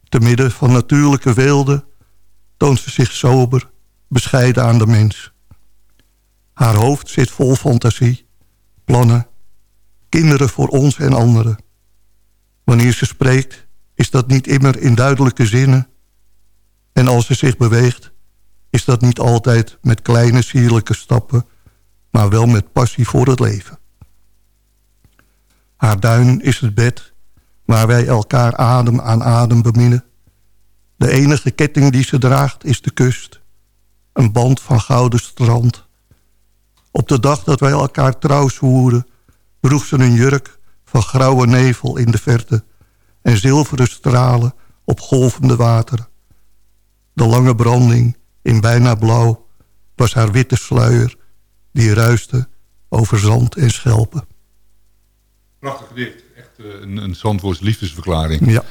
Te midden van natuurlijke weelde toont ze zich sober, bescheiden aan de mens. Haar hoofd zit vol fantasie, plannen, kinderen voor ons en anderen. Wanneer ze spreekt, is dat niet immer in duidelijke zinnen. En als ze zich beweegt, is dat niet altijd met kleine sierlijke stappen... maar wel met passie voor het leven. Haar duin is het bed waar wij elkaar adem aan adem beminnen. De enige ketting die ze draagt is de kust. Een band van gouden strand. Op de dag dat wij elkaar trouw zwoeren... droeg ze een jurk van grauwe nevel in de verte... en zilveren stralen op golvende wateren. De lange branding in bijna blauw was haar witte sluier... die ruiste over zand en schelpen. Prachtig gedicht. Echt uh, een, een Zandvoorts liefdesverklaring. Ja.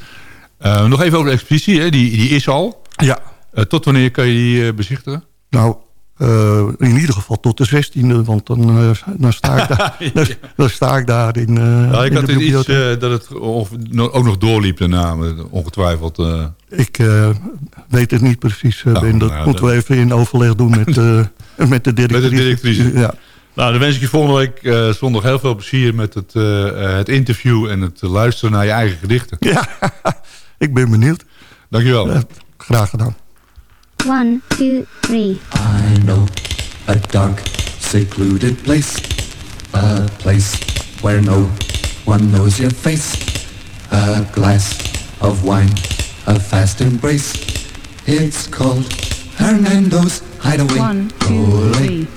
Uh, nog even over de expositie. Hè? Die, die is al. Ja. Uh, tot wanneer kan je die bezichtigen? Nou, in ieder geval tot de 16e. Want dan, dan, sta, ik daar, dan, dan, sta ik daar in, ja, ik in had de iets dat het of, ook nog doorliep daarna. Ongetwijfeld. Ik weet het niet precies, Ben. Dat nou, moeten we even in overleg doen met, met de directrice. Met de directrice. Ja. Nou, dan wens ik je volgende week uh, zondag heel veel plezier met het, uh, het interview en het luisteren naar je eigen gedichten. Ja, ik ben benieuwd. Dankjewel. Uh, graag gedaan. One, two, three. I know a dark, secluded place. A place where no one knows your face. A glass of wine, a fast embrace. It's called Hernando's Hideaway. One, two, three.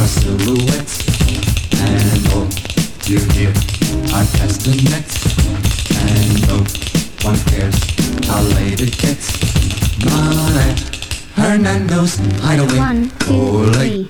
Our silhouettes and oh, all you hear our castanets and no one cares how late it gets. Not at Hernando's Hideaway. One, two, three.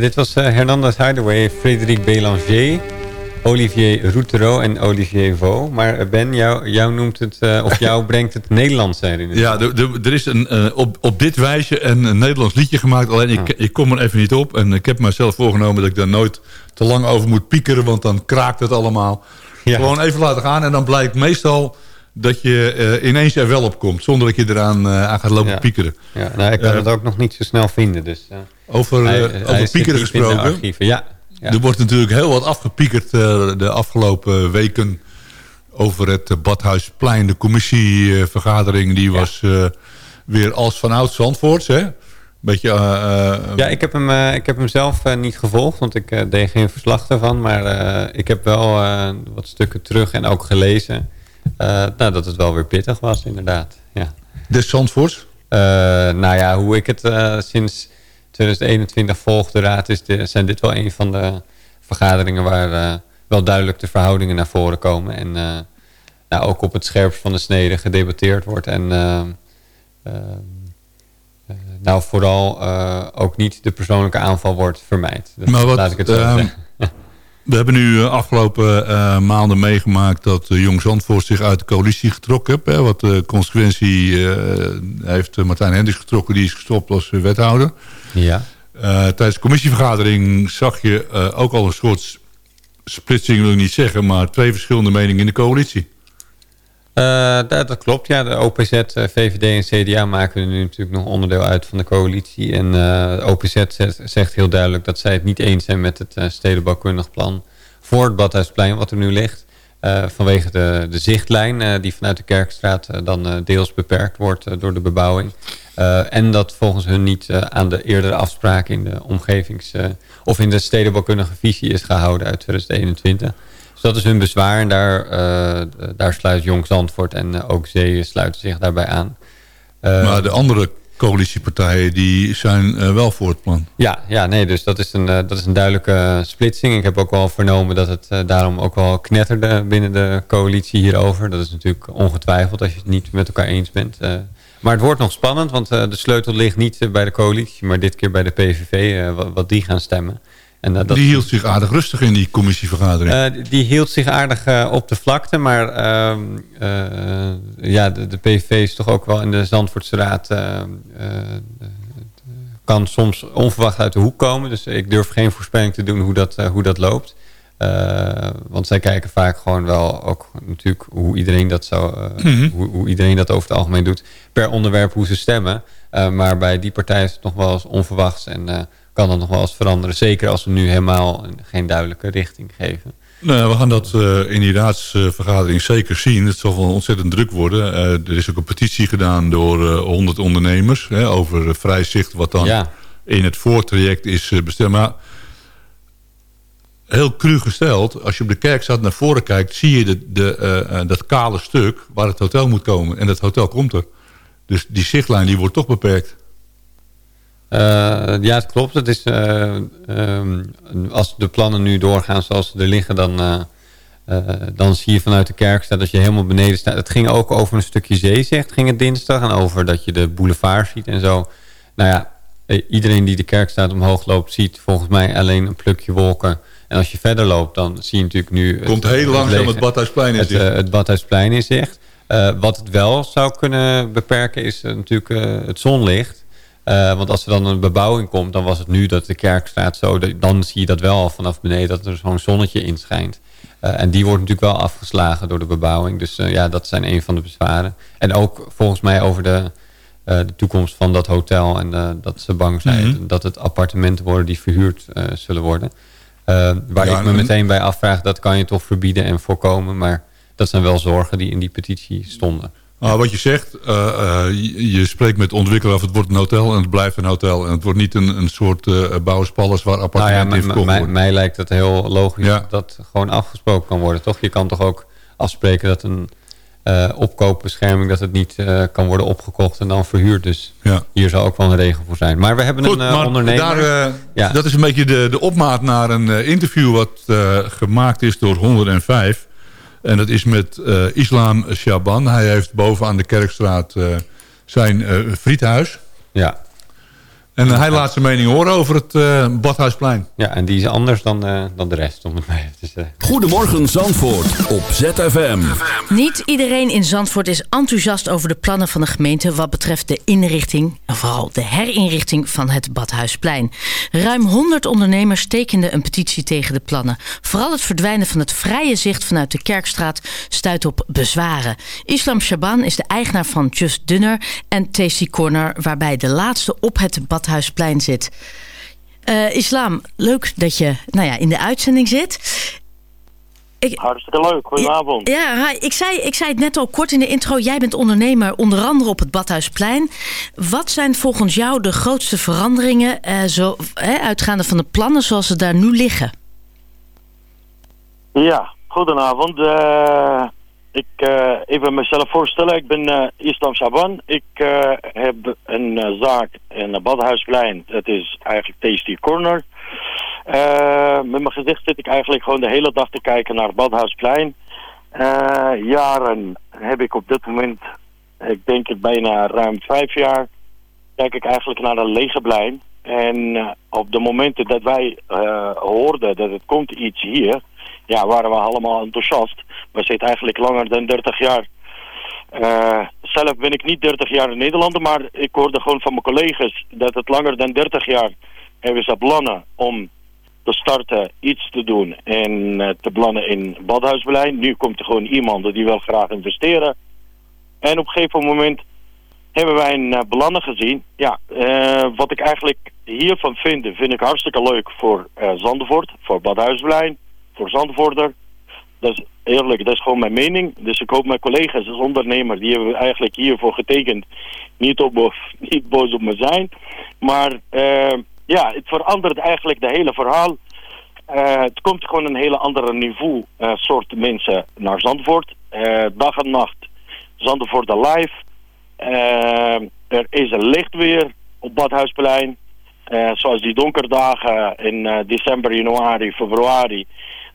Dit was uh, Hernandez Hideaway, Frederik Bélanger, Olivier Routereau en Olivier Vaux. Maar uh, Ben, jou, jou noemt het, uh, of jou brengt het Nederlands zijn in het Ja, er is een, uh, op, op dit wijze een, een Nederlands liedje gemaakt. Alleen ik, ik kom er even niet op. En ik heb mezelf voorgenomen dat ik daar nooit te lang over moet piekeren. Want dan kraakt het allemaal. Ja. Gewoon even laten gaan. En dan blijkt meestal dat je ineens er wel op komt. Zonder dat je eraan aan gaat lopen Ja. piekeren. Ja, nou, ik kan het ook nog niet zo snel vinden. Dus, Over, hij- hij over piekeren gesproken. Ja, ja. Er wordt natuurlijk heel wat afgepiekerd uh, de afgelopen weken over het Badhuisplein. De commissievergadering die was weer als vanuit Zandvoort. Hè? Beetje, ja, ik heb hem, ik heb hem zelf niet gevolgd, want ik deed geen verslag daarvan. Maar ik heb wel wat stukken terug en ook gelezen. nou, dat het wel weer pittig was, inderdaad. Ja. De Zandvoort? nou ja, hoe ik het sinds 2021 volg de raad... Is de, zijn dit wel een van de vergaderingen waar wel duidelijk de verhoudingen naar voren komen. En nou, ook op het scherpst van de snede gedebatteerd wordt. En nou vooral ook niet de persoonlijke aanval wordt vermijd. Dus maar wat, laat ik het zo zeggen. We hebben nu afgelopen uh, maanden meegemaakt dat uh, Jong Zandvoort zich uit de coalitie getrokken heeft. Hè, wat de consequentie uh, heeft Martijn Hendricks getrokken, die is gestopt als wethouder. Ja. tijdens de commissievergadering zag je ook al een soort splitsing, wil ik niet zeggen, maar twee verschillende meningen in de coalitie. Dat, dat, klopt, ja. De OPZ, VVD en CDA maken nu natuurlijk nog onderdeel uit van de coalitie. En de OPZ zegt heel duidelijk dat zij het niet eens zijn met het stedenbouwkundig plan voor het Badhuisplein wat er nu ligt. Uh, vanwege de, de zichtlijn uh, die vanuit de Kerkstraat uh, dan deels beperkt wordt door de bebouwing. En dat volgens hun niet aan de eerdere afspraken in de omgevings... of in de stedenbouwkundige visie is gehouden uit 2021. Dus dat is hun bezwaar en daar, daar sluit Jong Zandvoort en ook Zee sluiten zich daarbij aan. maar de andere coalitiepartijen die zijn wel voor het plan. Ja, ja nee, dus dat is een, dat is een duidelijke splitsing. Ik heb ook wel vernomen dat het daarom ook wel knetterde binnen de coalitie hierover. Dat is natuurlijk ongetwijfeld als je het niet met elkaar eens bent. Maar het wordt nog spannend, want de sleutel ligt niet bij de coalitie, maar dit keer bij de PVV, wat, wat, die gaan stemmen. En, dat, die hield zich aardig rustig in die commissievergadering. die hield zich aardig op de vlakte, maar ehm, ja, de, de, PVV is toch ook wel in de Zandvoortse Raad... kan soms onverwacht uit de hoek komen. Dus ik durf geen voorspelling te doen hoe dat, hoe dat loopt. Want zij kijken vaak gewoon wel ook natuurlijk hoe iedereen dat zou, mm -hmm. hoe, hoe, iedereen dat over het algemeen doet. Per onderwerp hoe ze stemmen. maar bij die partij is het nog wel eens onverwachts en kan dat nog wel eens veranderen. Zeker als we nu helemaal geen duidelijke richting geven. Nou, we gaan dat in die raadsvergadering zeker zien. Het zal wel ontzettend druk worden. Er is ook een petitie gedaan door uh, 100 ondernemers... Hè, over vrij zicht wat dan ja. in het voortraject is bestemd. Maar heel cru gesteld, als je op de kerkstraat naar voren kijkt... zie je de, de, dat kale stuk waar het hotel moet komen. En dat hotel komt er. Dus die zichtlijn die wordt toch beperkt. Uh, ja, het klopt. Het is, um, als de plannen nu doorgaan zoals ze er liggen, dan, dan zie je vanuit de kerkstraat dat je helemaal beneden staat. Het ging ook over een stukje zee, zegt, ging het dinsdag. En over dat je de boulevard ziet en zo. Nou ja, iedereen die de kerkstraat omhoog loopt, ziet volgens mij alleen een plukje wolken. En als je verder loopt, dan zie je natuurlijk nu... Komt het, heel langzaam het, het Badhuisplein in het, zicht. het Badhuisplein in zicht. wat het wel zou kunnen beperken is natuurlijk het zonlicht. Want als er dan een bebouwing komt, dan was het nu dat de kerkstraat zo... dan zie je dat wel al vanaf beneden, dat er zo'n zonnetje inschijnt. En die wordt natuurlijk wel afgeslagen door de bebouwing. Dus ja, dat zijn een van de bezwaren. En ook volgens mij over de, de toekomst van dat hotel... en dat ze bang zijn mm -hmm. dat het appartementen worden die verhuurd zullen worden. Waar ja, ik me meteen bij afvraag, dat kan je toch verbieden en voorkomen... maar dat zijn wel zorgen die in die petitie stonden. Nou, wat je zegt, uh, uh, je, je, spreekt met ontwikkelaar of het wordt een hotel en het blijft een hotel. En het wordt niet een, een soort uh, bouwspallers waar appartementen nou ja, in verkocht worden. Mij lijkt het heel logisch ja. dat dat gewoon afgesproken kan worden, toch? Je kan toch ook afspreken dat een opkoopbescherming... dat het niet kan worden opgekocht en dan verhuurd. Dus ja. hier zou ook wel een regel voor zijn. Maar we hebben Goed, een ondernemer... Daar, ja. Dat is een beetje de, de opmaat naar een interview... wat gemaakt is door 105... En dat is met uh, Islam Shaban. Hij heeft boven aan de Kerkstraat uh, zijn uh, friethuis. Ja. En hij laat zijn mening horen over het Badhuisplein. Ja, en die is anders dan, dan de rest, om het maar even te zeggen. Goedemorgen Zandvoort op ZFM. Niet iedereen in Zandvoort is enthousiast over de plannen van de gemeente... wat betreft de inrichting, en vooral de herinrichting van het Badhuisplein. Ruim 100 ondernemers tekenden een petitie tegen de plannen. Vooral het verdwijnen van het vrije zicht vanuit de Kerkstraat stuit op bezwaren. Islam Shaban is de eigenaar van Just Dinner en Tasty Corner... waarbij de laatste op het Badhuisplein zit. Uh, Islam, leuk dat je nou ja, in de uitzending zit. Hartstikke leuk, goedenavond. Ja, hi. ik, zei, ik zei het net al kort in de intro. Jij bent ondernemer onder andere op het Badhuisplein. Wat zijn volgens jou de grootste veranderingen... eh, zo, uitgaande van de plannen zoals ze daar nu liggen? Ja, goedenavond. Eh, ik uh, even mezelf voorstellen. Ik ben uh, Islam Shaban. Ik uh, heb een zaak in het Badhuisplein. Dat is eigenlijk Tasty Corner. met mijn gezicht zit ik eigenlijk gewoon de hele dag te kijken naar Badhuisplein. jaren heb ik op dit moment, ik denk het bijna ruim vijf jaar, kijk ik eigenlijk naar een lege plein. En op de momenten dat wij hoorden dat het komt iets hier ja, waren we allemaal enthousiast. We zitten eigenlijk langer dan 30 jaar. Uh, zelf ben ik niet 30 jaar in Nederland, maar ik hoorde gewoon van mijn collega's dat het langer dan 30 jaar hebben ze plannen om te starten iets te doen en uh, te plannen in Badhuisbeleid. Nu komt er gewoon iemand die wil graag investeren. En op een gegeven moment hebben wij een uh, belangen gezien. Ja, wat ik eigenlijk hiervan vind, vind ik hartstikke leuk voor Zandvoort, voor Badhuisbeleid voor Zandvoorter. Dat is eerlijk, dat is gewoon mijn mening. Dus ik hoop mijn collega's als ondernemer, die hebben eigenlijk hiervoor getekend, niet, op, niet boos op me zijn. Maar uh, ja, het verandert eigenlijk de hele verhaal. Uh, het komt gewoon een hele andere niveau uh, soort mensen naar Zandvoort. dag en nacht Zandvoort live. er is een licht weer op Badhuisplein. Zoals die donkerdagen in december, januari, februari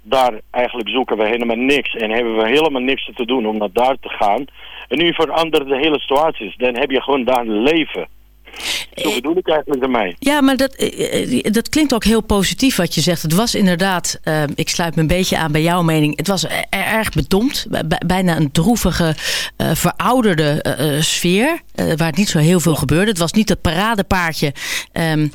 daar eigenlijk zoeken we helemaal niks en hebben we helemaal niks te doen om naar daar te gaan. En nu verandert de hele situatie. Dan heb je gewoon daar leven. Zo Eh, bedoel ik eigenlijk ermee. Ja, maar dat, eh, eh, dat klinkt ook heel positief wat je zegt. Het was inderdaad, uh, ik sluit me een beetje aan bij jouw mening... het was er, erg bedompt, bijna een droevige, uh, verouderde uh, sfeer... waar het niet zo heel veel gebeurde. Het was niet het paradepaardje... Um, uh,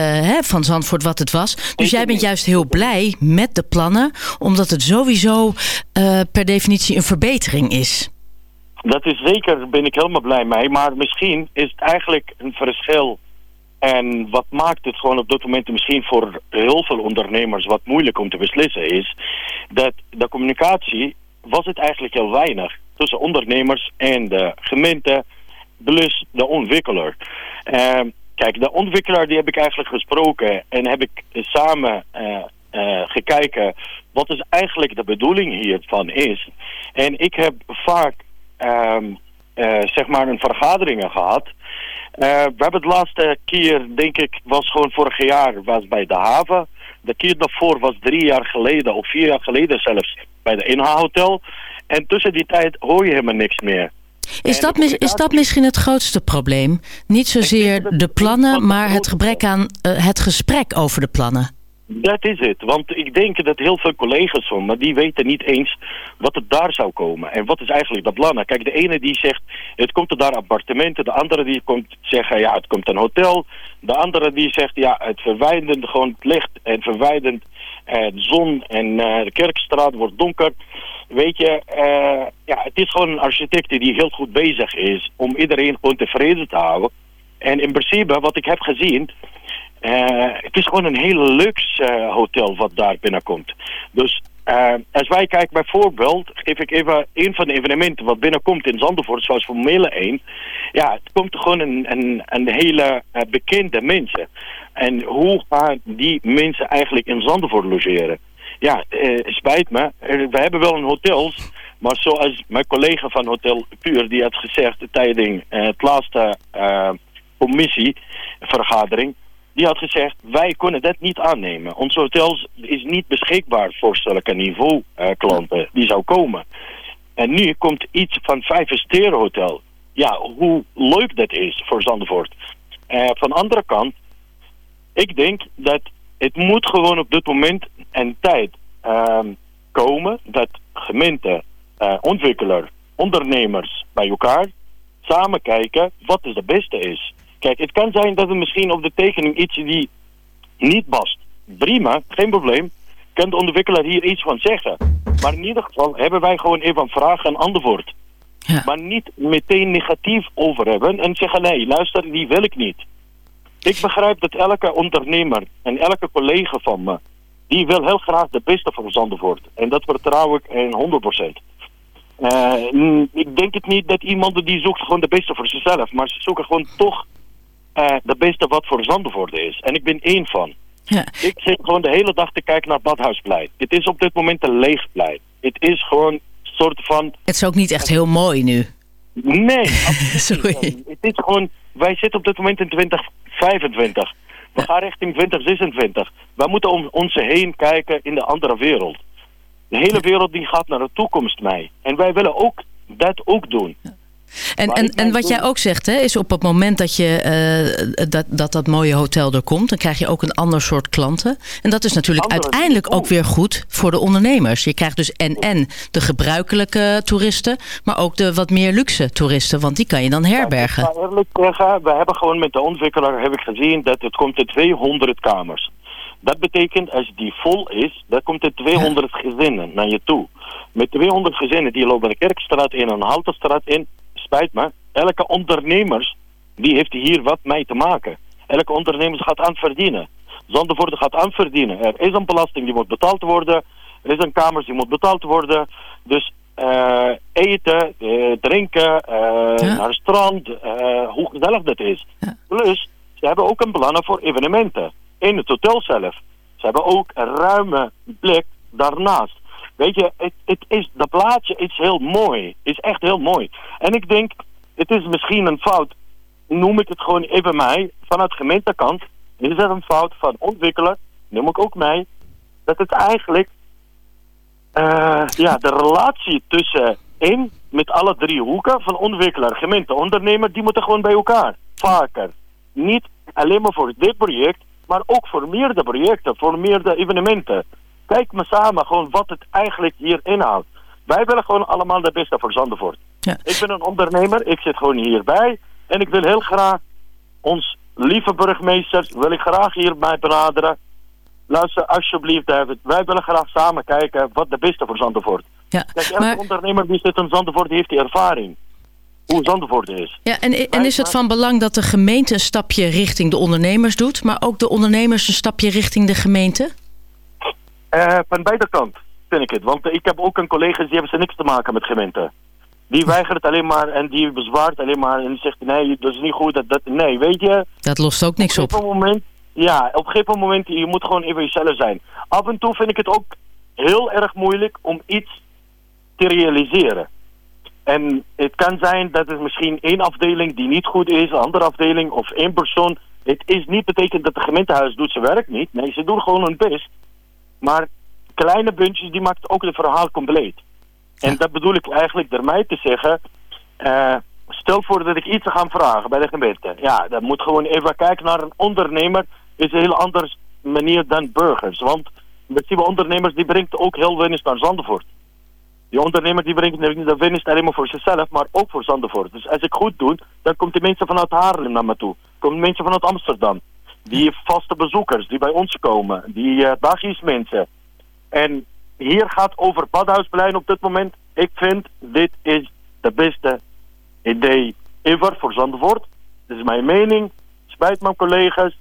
hè, van Zandvoort wat het was. Dus jij bent juist heel blij met de plannen, omdat het sowieso uh, per definitie een verbetering is. Dat is zeker, ben ik helemaal blij mee. Maar misschien is het eigenlijk een verschil. En wat maakt het gewoon op dit moment misschien voor heel veel ondernemers wat moeilijk om te beslissen is... dat de communicatie was het eigenlijk heel weinig tussen ondernemers en de gemeente plus de ontwikkelaar. Uh, Kijk, de ontwikkelaar die heb ik eigenlijk gesproken en heb ik samen uh, uh, gekeken wat is eigenlijk de bedoeling hiervan is. En ik heb vaak um, uh, zeg maar een vergaderingen gehad. we hebben het laatste keer, denk ik, was gewoon vorig jaar, was bij de haven. De keer daarvoor was drie jaar geleden of vier jaar geleden zelfs bij de Inha Hotel. En tussen die tijd hoor je helemaal niks meer. Is dat, is dat misschien het grootste probleem? Niet zozeer de plannen, maar het gebrek aan uh, het gesprek over de plannen. Dat is het, want ik denk dat heel veel collega's van me, die weten niet eens wat er daar zou komen. En wat is eigenlijk de plannen? Kijk, de ene die zegt, het komt er daar appartementen. De andere die komt zeggen, ja, het komt een hotel. De andere die zegt, ja, het verwijdend gewoon het licht en verwijdend uh, de zon en uh, de Kerkstraat wordt donker. Weet je, uh, ja, het is gewoon een architect die heel goed bezig is om iedereen gewoon tevreden te houden. En in principe, wat ik heb gezien, uh, het is gewoon een hele luxe uh, hotel wat daar binnenkomt. Dus als wij kijken bijvoorbeeld, geef ik even een van de evenementen wat binnenkomt in Zandvoort, zoals Formule 1. Ja, het komt gewoon een, een, een hele bekende mensen. En hoe gaan die mensen eigenlijk in Zandvoort logeren? Ja, uh, spijt me. We hebben wel een hotels, maar zoals mijn collega van Hotel Puur, die had gezegd tijdens uh, het laatste uh, commissievergadering, die had gezegd, wij kunnen dat niet aannemen. Onze hotels is niet beschikbaar voor zulke niveau klanten die zou komen. En nu komt iets van vijf sterren hotel. Ja, hoe leuk dat is voor Zandvoort. van de andere kant, ik denk dat het moet gewoon op dit moment en tijd um, komen dat gemeente, uh, ontwikkelaar, ondernemers bij elkaar samen kijken wat het de beste is. Kijk, het kan zijn dat er misschien op de tekening iets die niet past. Prima, geen probleem. Kan de ontwikkelaar hier iets van zeggen. Maar in ieder geval hebben wij gewoon even een vraag en antwoord. Ja. Maar niet meteen negatief over hebben en zeggen nee, luister, die wil ik niet. Ik begrijp dat elke ondernemer en elke collega van me die wil heel graag de beste voor Zandvoort. En dat vertrouw ik in 100%. Eh, mm, ik denk het niet dat iemand die zoekt gewoon de beste voor zichzelf. Maar ze zoeken gewoon toch eh, de beste wat voor Zandvoort is. En ik ben één van. Ik zit gewoon de hele dag te kijken naar Badhuisplein. Het is op dit moment een leeg plein. Het is gewoon een soort van... Het is ook niet echt heel mooi nu. Nee, absoluut niet. Het is gewoon... Wij zitten op dit moment in 2025. We gaan richting 2026. Wij moeten om ons heen kijken in de andere wereld. De hele wereld die gaat naar de toekomst mee. En wij willen ook dat ook doen. En, en, en wat jij ook zegt, hè, is op het moment dat, je, eh, dat, dat dat mooie hotel er komt... dan krijg je ook een ander soort klanten. En dat is natuurlijk uiteindelijk ook weer goed voor de ondernemers. Je krijgt dus en, en de gebruikelijke toeristen... maar ook de wat meer luxe toeristen, want die kan je dan herbergen. eerlijk zeggen, we hebben gewoon met de ontwikkelaar heb ik gezien... dat het komt in 200 kamers. Dat betekent, als die vol is, dan komt er 200 gezinnen naar je toe. Met 200 gezinnen, die lopen de Kerkstraat in en de Halterstraat in spijt me, elke ondernemer die heeft hier wat mee te maken. Elke ondernemer gaat aan verdienen. Zandvoort gaat aan verdienen. Er is een belasting die moet betaald worden. Er is een kamer die moet betaald worden. Dus uh, eten, uh, drinken, uh, ja. naar het strand, hoe gezellig dat is. Ja. Plus, ze hebben ook een belang voor evenementen. In het hotel zelf. Ze hebben ook een ruime blik daarnaast. Weet je, het, het is, dat plaatje is heel mooi. Is echt heel mooi. En ik denk, het is misschien een fout, noem ik het gewoon even mij, vanuit gemeentekant. Is het een fout van ontwikkelen, noem ik ook mij, dat het eigenlijk, uh, ja, de relatie tussen in met alle drie hoeken van ontwikkelaar, gemeente, ondernemer, die moeten gewoon bij elkaar. Vaker. Niet alleen maar voor dit project, maar ook voor meerdere projecten, voor meerdere evenementen. Kijk me samen gewoon wat het eigenlijk hier inhoudt. Wij willen gewoon allemaal de beste voor Zandvoort. Ja. Ik ben een ondernemer, ik zit gewoon hierbij. En ik wil heel graag ons lieve burgemeesters, wil ik graag hierbij benaderen. Luister alsjeblieft David, wij willen graag samen kijken wat de beste voor Zandvoort. Ja, Kijk, elke ondernemer die zit in Zandvoort, die heeft die ervaring. Hoe Zandvoort is. Ja, en, en is het van belang dat de gemeente een stapje richting de ondernemers doet, maar ook de ondernemers een stapje richting de gemeente? Uh, van beide kanten vind ik het. Want ik heb ook een collega die hebben ze niks te maken met gemeente. Die weigert alleen maar en die bezwaart alleen maar en die zegt nee, dat is niet goed. Dat, dat, nee, weet je. Dat lost ook niks op. op. Een moment, ja, op een gegeven moment, je moet gewoon even jezelf zijn. Af en toe vind ik het ook heel erg moeilijk om iets te realiseren. En het kan zijn dat het misschien één afdeling die niet goed is, een andere afdeling of één persoon. Het is niet betekend dat de gemeentehuis doet zijn werk niet. Nee, ze doen gewoon hun best. Maar kleine puntjes, die maakt ook het verhaal compleet. En dat bedoel ik eigenlijk daarmee te zeggen... Uh, stel voor dat ik iets ga vragen bij de gemeente. Ja, dan moet gewoon even kijken naar een ondernemer. is een heel andere manier dan burgers. Want de ondernemers die brengt ook heel winst naar Zandvoort. Die ondernemer die brengt niet de winst alleen maar voor zichzelf, maar ook voor Zandvoort. Dus als ik goed doe, dan komt die mensen vanuit Haarlem naar me toe. Komen mensen vanuit Amsterdam. Die vaste bezoekers die bij ons komen. Die uh, mensen. En hier gaat over Badhuisplein op dit moment. Ik vind dit is de beste idee ever voor Zandvoort. Dit is mijn mening. Spijt mijn collega's.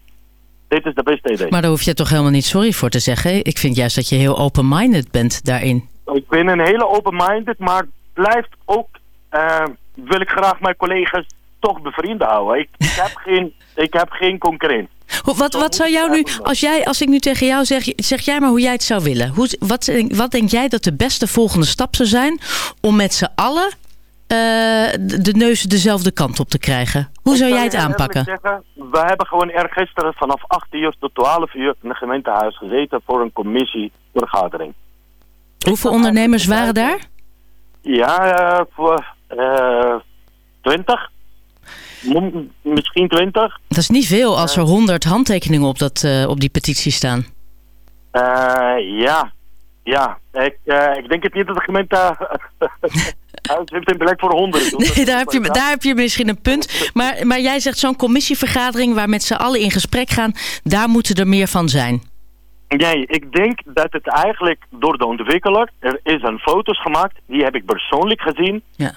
Dit is de beste idee. Maar daar hoef je toch helemaal niet sorry voor te zeggen. Ik vind juist dat je heel open-minded bent daarin. Ik ben een hele open-minded, maar blijft ook... Uh, wil ik graag mijn collega's toch bevrienden houden. Ik, ik heb, geen, ik heb geen concurrent. Wat, wat zou jou nu, als, jij, als ik nu tegen jou zeg, zeg jij maar hoe jij het zou willen. Hoe, wat, wat denk jij dat de beste volgende stap zou zijn om met z'n allen uh, de neus dezelfde kant op te krijgen? Hoe zou jij het aanpakken? Zeggen, we hebben gewoon er gisteren vanaf 8 uur tot 12 uur in het gemeentehuis gezeten voor een commissievergadering. Hoeveel ondernemers waren daar? Ja, uh, voor uh, 20 misschien 20. Dat is niet veel als er 100 handtekeningen op, dat, uh, op die petitie staan. Uh, ja, ja. Ik, uh, ik denk het niet dat de gemeente huis heeft een beleid voor 100. Nee, daar heb, je, daar heb je misschien een punt. Maar, maar jij zegt zo'n commissievergadering waar met z'n allen in gesprek gaan, daar moeten er meer van zijn. Nee, ik denk dat het eigenlijk door de ontwikkelaar, er is een foto's gemaakt, die heb ik persoonlijk gezien. Ja.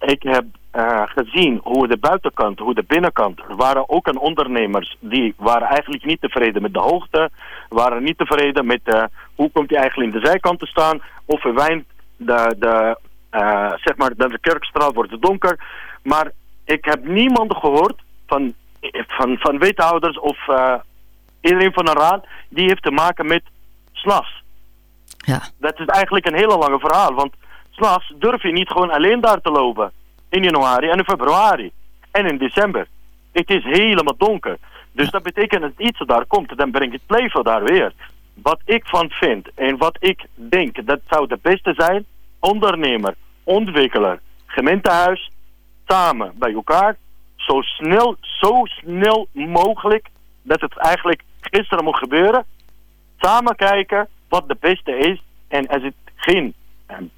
Ik heb uh, gezien hoe de buitenkant, hoe de binnenkant, er waren ook een ondernemers die waren eigenlijk niet tevreden met de hoogte. waren niet tevreden met uh, hoe komt hij eigenlijk in de zijkant te staan. Of verwijnt de, de, uh, zeg maar, de kerkstraat wordt donker. Maar ik heb niemand gehoord van, van, van wethouders of iedereen van de raad die heeft te maken met s'nachts. Ja. Dat is eigenlijk een hele lange verhaal. Want s'nachts durf je niet gewoon alleen daar te lopen. In januari en in februari. En in december. Het is helemaal donker. Dus dat betekent dat iets daar komt. Dan brengt het leven daar weer. Wat ik van vind en wat ik denk, dat zou de beste zijn. Ondernemer, ontwikkelaar, gemeentehuis, samen bij elkaar. Zo snel, zo snel mogelijk dat het eigenlijk gisteren moet gebeuren. Samen kijken wat de beste is. En als het geen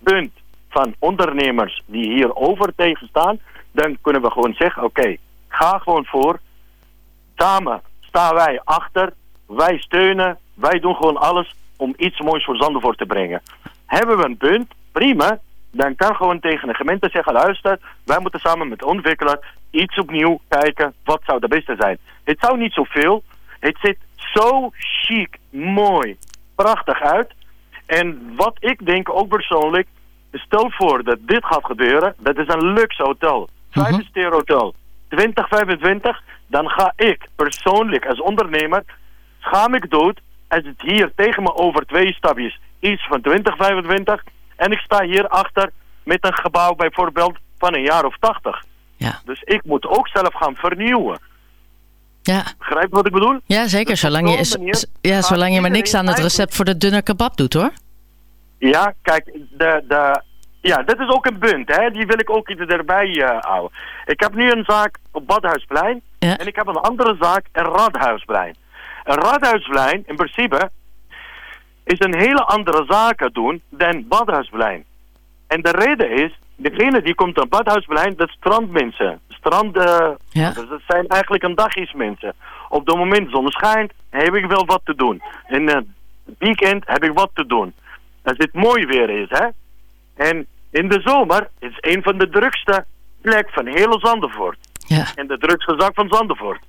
punt van ondernemers die hier over tegen staan, dan kunnen we gewoon zeggen, oké, ga gewoon voor. Samen staan wij achter, wij steunen, wij doen gewoon alles om iets moois voor Zandvoort te brengen. Hebben we een punt, prima, dan kan gewoon tegen de gemeente zeggen, luister, wij moeten samen met ontwikkelaar iets opnieuw kijken, wat zou de beste zijn. Het zou niet zoveel, het ziet zo chic, mooi, prachtig uit. En wat ik denk ook persoonlijk, stel voor dat dit gaat gebeuren, dat is een luxe hotel. Vijf ster hotel. 2025, dan ga ik persoonlijk als ondernemer, schaam ik dood als het hier tegen me over twee stapjes iets van 2025 en ik sta hier achter met een gebouw bijvoorbeeld van een jaar of 80. Ja. Dus ik moet ook zelf gaan vernieuwen. Ja. Begrijp je wat ik bedoel? Ja, zeker. Zolang je, is, ja, zolang je maar niks aan het recept voor de dunne kebab doet, hoor. Ja, kijk, de, de, ja, dat is ook een punt, hè. Die wil ik ook erbij uh, houden. Ik heb nu een zaak op Badhuisplein. Ja. En ik heb een andere zaak in Radhuisplein. Een Radhuisplein, in principe, is een hele andere zaak doen dan Badhuisplein. En de reden is, degene die komt aan Badhuisplein, dat strandmensen. Strand, uh, ja. dus dat zijn eigenlijk een dagjesmensen. Op het moment zon schijnt, heb ik wel wat te doen. In het weekend heb ik wat te doen. Als het mooi weer is, hè. En in de zomer is een van de drukste plek van hele Zandvoort. Ja. En de drukste zaak van Zandvoort.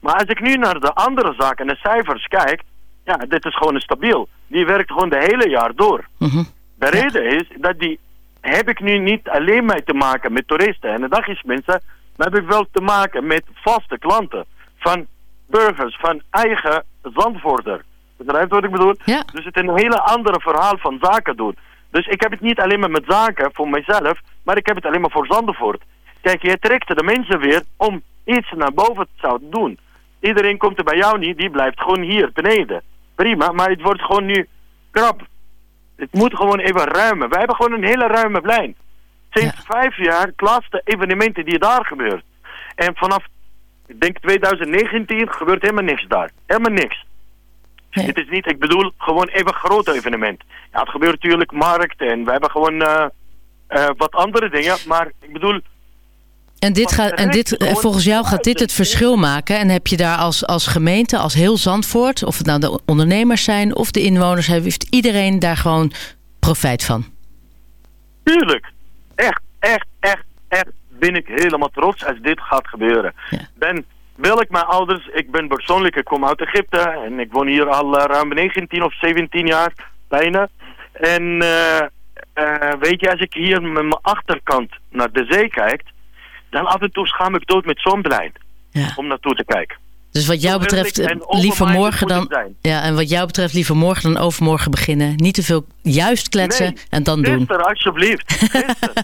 Maar als ik nu naar de andere zaken en de cijfers kijk, ja, dit is gewoon stabiel. Die werkt gewoon de hele jaar door. Mm -hmm. De reden is dat die heb ik nu niet alleen mee te maken met toeristen en de dagjesmensen, maar heb ik wel te maken met vaste klanten. Van burgers, van eigen Zandvoorter. Begrijpt wat ik bedoel? Ja. Dus het is een hele andere verhaal van zaken doen. Dus ik heb het niet alleen maar met zaken voor mijzelf, maar ik heb het alleen maar voor Zandvoort. Kijk, je trekt de mensen weer om iets naar boven te zouden doen. Iedereen komt er bij jou niet, die blijft gewoon hier beneden. Prima, maar het wordt gewoon nu krap. Het moet gewoon even ruimen. We hebben gewoon een hele ruime plein. Sinds ja. vijf jaar laatste evenementen die daar gebeurt. En vanaf, ik denk 2019 gebeurt helemaal niks daar. Helemaal niks. Nee. Het is niet, ik bedoel, gewoon even groot evenement. Ja, het gebeurt natuurlijk markten en we hebben gewoon uh, uh, wat andere dingen. Maar ik bedoel... En, dit gaat, en dit, volgens jou gaat dit het verschil maken? En heb je daar als, als gemeente, als heel Zandvoort... of het nou de ondernemers zijn of de inwoners... heeft iedereen daar gewoon profijt van? Tuurlijk. Echt, echt, echt, echt ben ik helemaal trots als dit gaat gebeuren. Ja. Dan wil ik mijn ouders... Ik ben persoonlijk, ik kom uit Egypte... en ik woon hier al uh, ruim 19 of 17 jaar bijna. En uh, uh, weet je, als ik hier met mijn achterkant naar de zee kijk... dan af en toe schaam ik dood met zo'n. Ja. Om naartoe te kijken. Dus wat jou betreft liever morgen dan... Ja, en wat jou betreft liever morgen dan overmorgen beginnen. Niet te veel juist kletsen nee, en dan doen. Gisteren, alsjeblieft.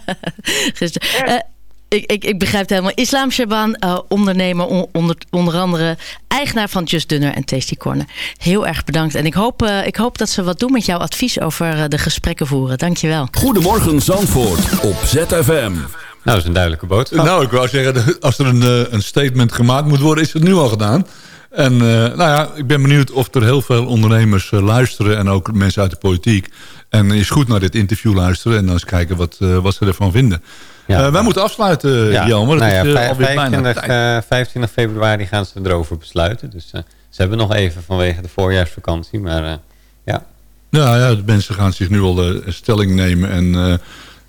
Gisteren. Ik, ik, ik, begrijp het helemaal. Islam Shaban, uh, ondernemer, on, onder, onder andere eigenaar van Just Dunner en Tasty Corner. Heel erg bedankt. En ik hoop, uh, ik hoop dat ze wat doen met jouw advies over uh, de gesprekken voeren. Dankjewel. Goedemorgen Zandvoort op ZFM. Nou, dat is een duidelijke boodschap. Nou, ik wou zeggen, als er een, een statement gemaakt moet worden, is het nu al gedaan. En uh, nou ja, ik ben benieuwd of er heel veel ondernemers uh, luisteren... en ook mensen uit de politiek. En is goed naar dit interview luisteren... en dan eens kijken wat, uh, wat ze ervan vinden. Ja, uh, wij moeten afsluiten, ja, Jan. Maar nou ja, is, 25, 25, februari gaan ze erover besluiten. Dus ze hebben nog even vanwege de voorjaarsvakantie. Maar ja. Ja, ja, de mensen gaan zich nu al stelling nemen... en,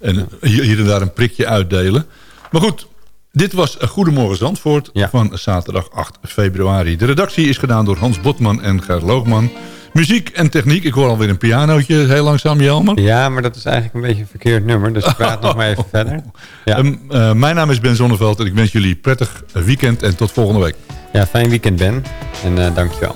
en hier en daar een prikje uitdelen. Maar goed, dit was Goedemorgen Zandvoort ja. van zaterdag 8 februari. De redactie is gedaan door Hans Botman en Ger Loogman. Muziek en techniek. Ik hoor alweer een pianootje heel langzaam, Jelmer. Ja, maar dat is eigenlijk een beetje een verkeerd nummer. Dus ik praat nog maar even verder. Ja. Ehm, eh, mijn naam is Ben Zonneveld en ik wens jullie prettig weekend en tot volgende week. Ja, fijn weekend Ben. En uh, dankjewel.